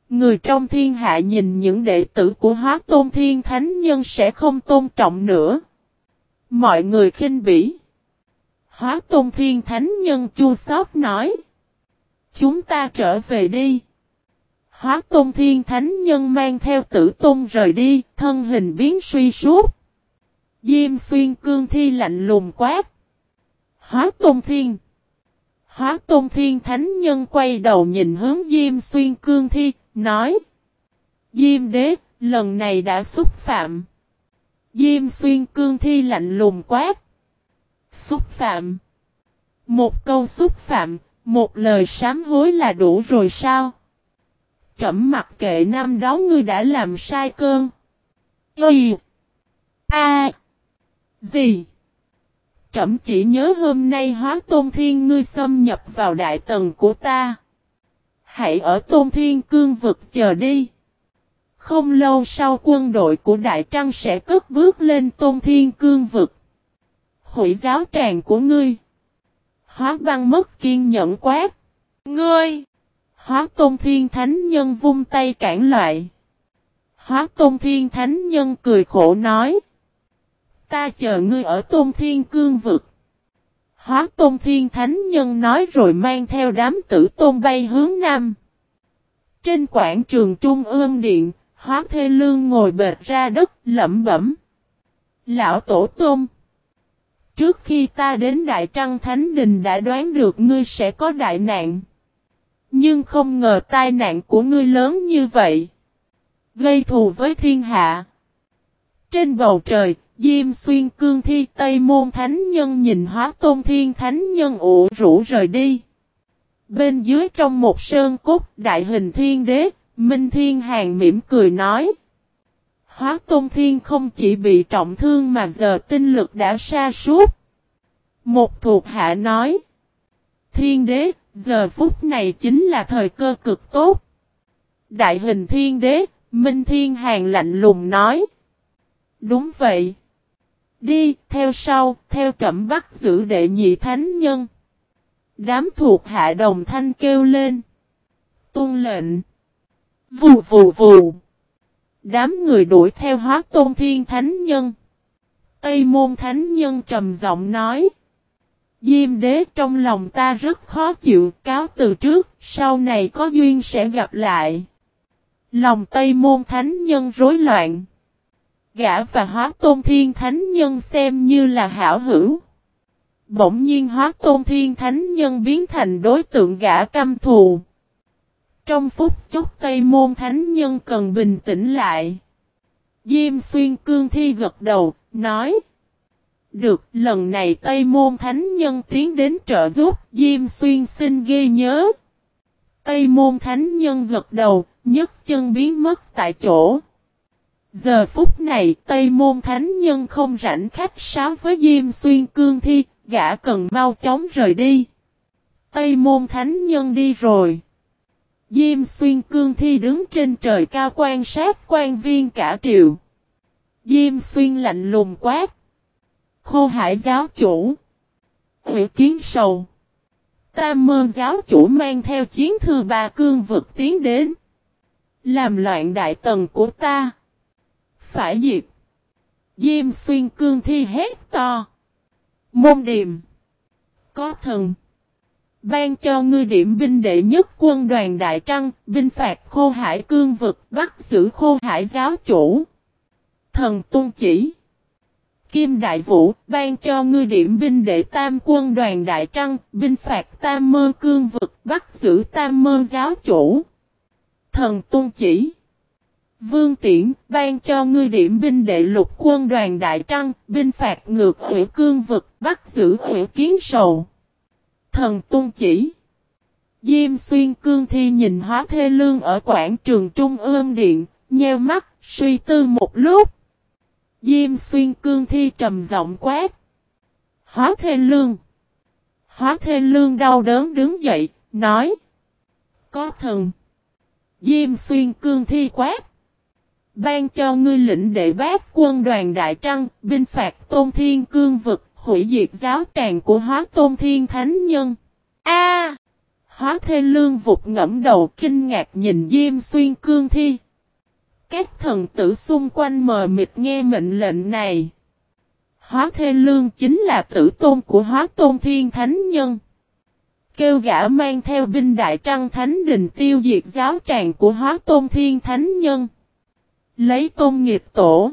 Người trong thiên hạ nhìn những đệ tử của hóa tôn thiên thánh nhân sẽ không tôn trọng nữa. Mọi người khinh bỉ. Hóa tôn thiên thánh nhân chua xót nói. Chúng ta trở về đi. Hóa tôn thiên thánh nhân mang theo tử tôn rời đi, thân hình biến suy suốt. Diêm xuyên cương thi lạnh lùng quát. Hóa tôn thiên. Hóa tôn thiên thánh nhân quay đầu nhìn hướng Diêm xuyên cương thi, nói. Diêm đế, lần này đã xúc phạm. Diêm xuyên cương thi lạnh lùng quát. Xúc phạm. Một câu xúc phạm, một lời sám hối là đủ rồi sao? Trẩm mặc kệ năm đó ngươi đã làm sai cơn. Y. A. Gì? Trẩm chỉ nhớ hôm nay hóa tôn thiên ngươi xâm nhập vào đại tầng của ta. Hãy ở tôn thiên cương vực chờ đi. Không lâu sau quân đội của Đại Trăng sẽ cất bước lên tôn thiên cương vực. Hủy giáo tràng của ngươi. Hóa băng mất kiên nhẫn quát. Ngươi! Hóa tôn thiên thánh nhân vung tay cản loại Hóa tôn thiên thánh nhân cười khổ nói. Ta chờ ngươi ở tôn thiên cương vực. Hóa tôn thiên thánh nhân nói rồi mang theo đám tử tôn bay hướng nam. Trên quảng trường trung ương điện, hóa thê lương ngồi bệt ra đất lẩm bẩm. Lão tổ tôn. Trước khi ta đến Đại Trăng Thánh Đình đã đoán được ngươi sẽ có đại nạn. Nhưng không ngờ tai nạn của ngươi lớn như vậy. Gây thù với thiên hạ. Trên bầu trời, Diêm xuyên cương thi Tây Môn Thánh Nhân nhìn hóa tôn thiên Thánh Nhân ủ rũ rời đi. Bên dưới trong một sơn cốt đại hình thiên đế, Minh Thiên Hàng mỉm cười nói. Hóa tôn thiên không chỉ bị trọng thương mà giờ tinh lực đã sa suốt. Một thuộc hạ nói. Thiên đế, giờ phút này chính là thời cơ cực tốt. Đại hình thiên đế, Minh Thiên Hàng lạnh lùng nói. Đúng vậy. Đi, theo sau, theo trẩm bắt giữ đệ nhị thánh nhân. Đám thuộc hạ đồng thanh kêu lên. Tôn lệnh. Vù vù vù. Đám người đuổi theo hóa tôn thiên thánh nhân. Tây môn thánh nhân trầm giọng nói. Diêm đế trong lòng ta rất khó chịu cáo từ trước, sau này có duyên sẽ gặp lại. Lòng Tây môn thánh nhân rối loạn. Gã và hóa tôn thiên thánh nhân xem như là hảo hữu. bỗng nhiên hóa tôn thiên thánh nhân biến thành đối tượng gã căm thù. Trong phút chốc Tây Môn Thánh Nhân cần bình tĩnh lại. Diêm xuyên cương thi gật đầu, nói. Được, lần này Tây Môn Thánh Nhân tiến đến trợ giúp, Diêm xuyên xin ghi nhớ. Tây Môn Thánh Nhân gật đầu, nhấc chân biến mất tại chỗ. Giờ phút này Tây Môn Thánh Nhân không rảnh khách sáo với Diêm Xuyên Cương Thi, gã cần mau chóng rời đi. Tây Môn Thánh Nhân đi rồi. Diêm Xuyên Cương Thi đứng trên trời cao quan sát quan viên cả triệu. Diêm Xuyên lạnh lùng quát. Khô hải giáo chủ. Ủy kiến sầu. Tam mơ giáo chủ mang theo chiến thư ba cương vực tiến đến. Làm loạn đại tần của ta. Phải diệt. Diêm xuyên cương thi hét to. Môn điềm. Có thần. Ban cho ngươi điểm binh đệ nhất quân đoàn Đại Trăng, binh phạt khô hải cương vực, bắt giữ khô hải giáo chủ. Thần tôn chỉ. Kim Đại Vũ, ban cho ngươi điểm binh đệ tam quân đoàn Đại Trăng, binh phạt tam mơ cương vực, bắt giữ tam mơ giáo chủ. Thần tôn chỉ. Vương Tiễn, ban cho ngươi điểm binh đệ lục quân đoàn Đại Trăng, binh phạt ngược hủy cương vực, bắt giữ hủy kiến sầu. Thần tung chỉ. Diêm xuyên cương thi nhìn hóa thê lương ở quảng trường Trung ương Điện, nheo mắt, suy tư một lúc. Diêm xuyên cương thi trầm giọng quát. Hóa thê lương. Hóa thê lương đau đớn đứng dậy, nói. Có thần. Diêm xuyên cương thi quát. Ban cho ngươi lĩnh đệ bác quân đoàn Đại Trăng, binh phạt tôn thiên cương vực, hủy diệt giáo tràng của hóa tôn thiên thánh nhân. A! hóa thê lương vụt ngẫm đầu kinh ngạc nhìn Diêm Xuyên cương thi. Các thần tử xung quanh mờ mịt nghe mệnh lệnh này. Hóa thê lương chính là tử tôn của hóa tôn thiên thánh nhân. Kêu gã mang theo binh đại trăng thánh đình tiêu diệt giáo tràng của hóa tôn thiên thánh nhân. Lấy tôn nghiệp tổ.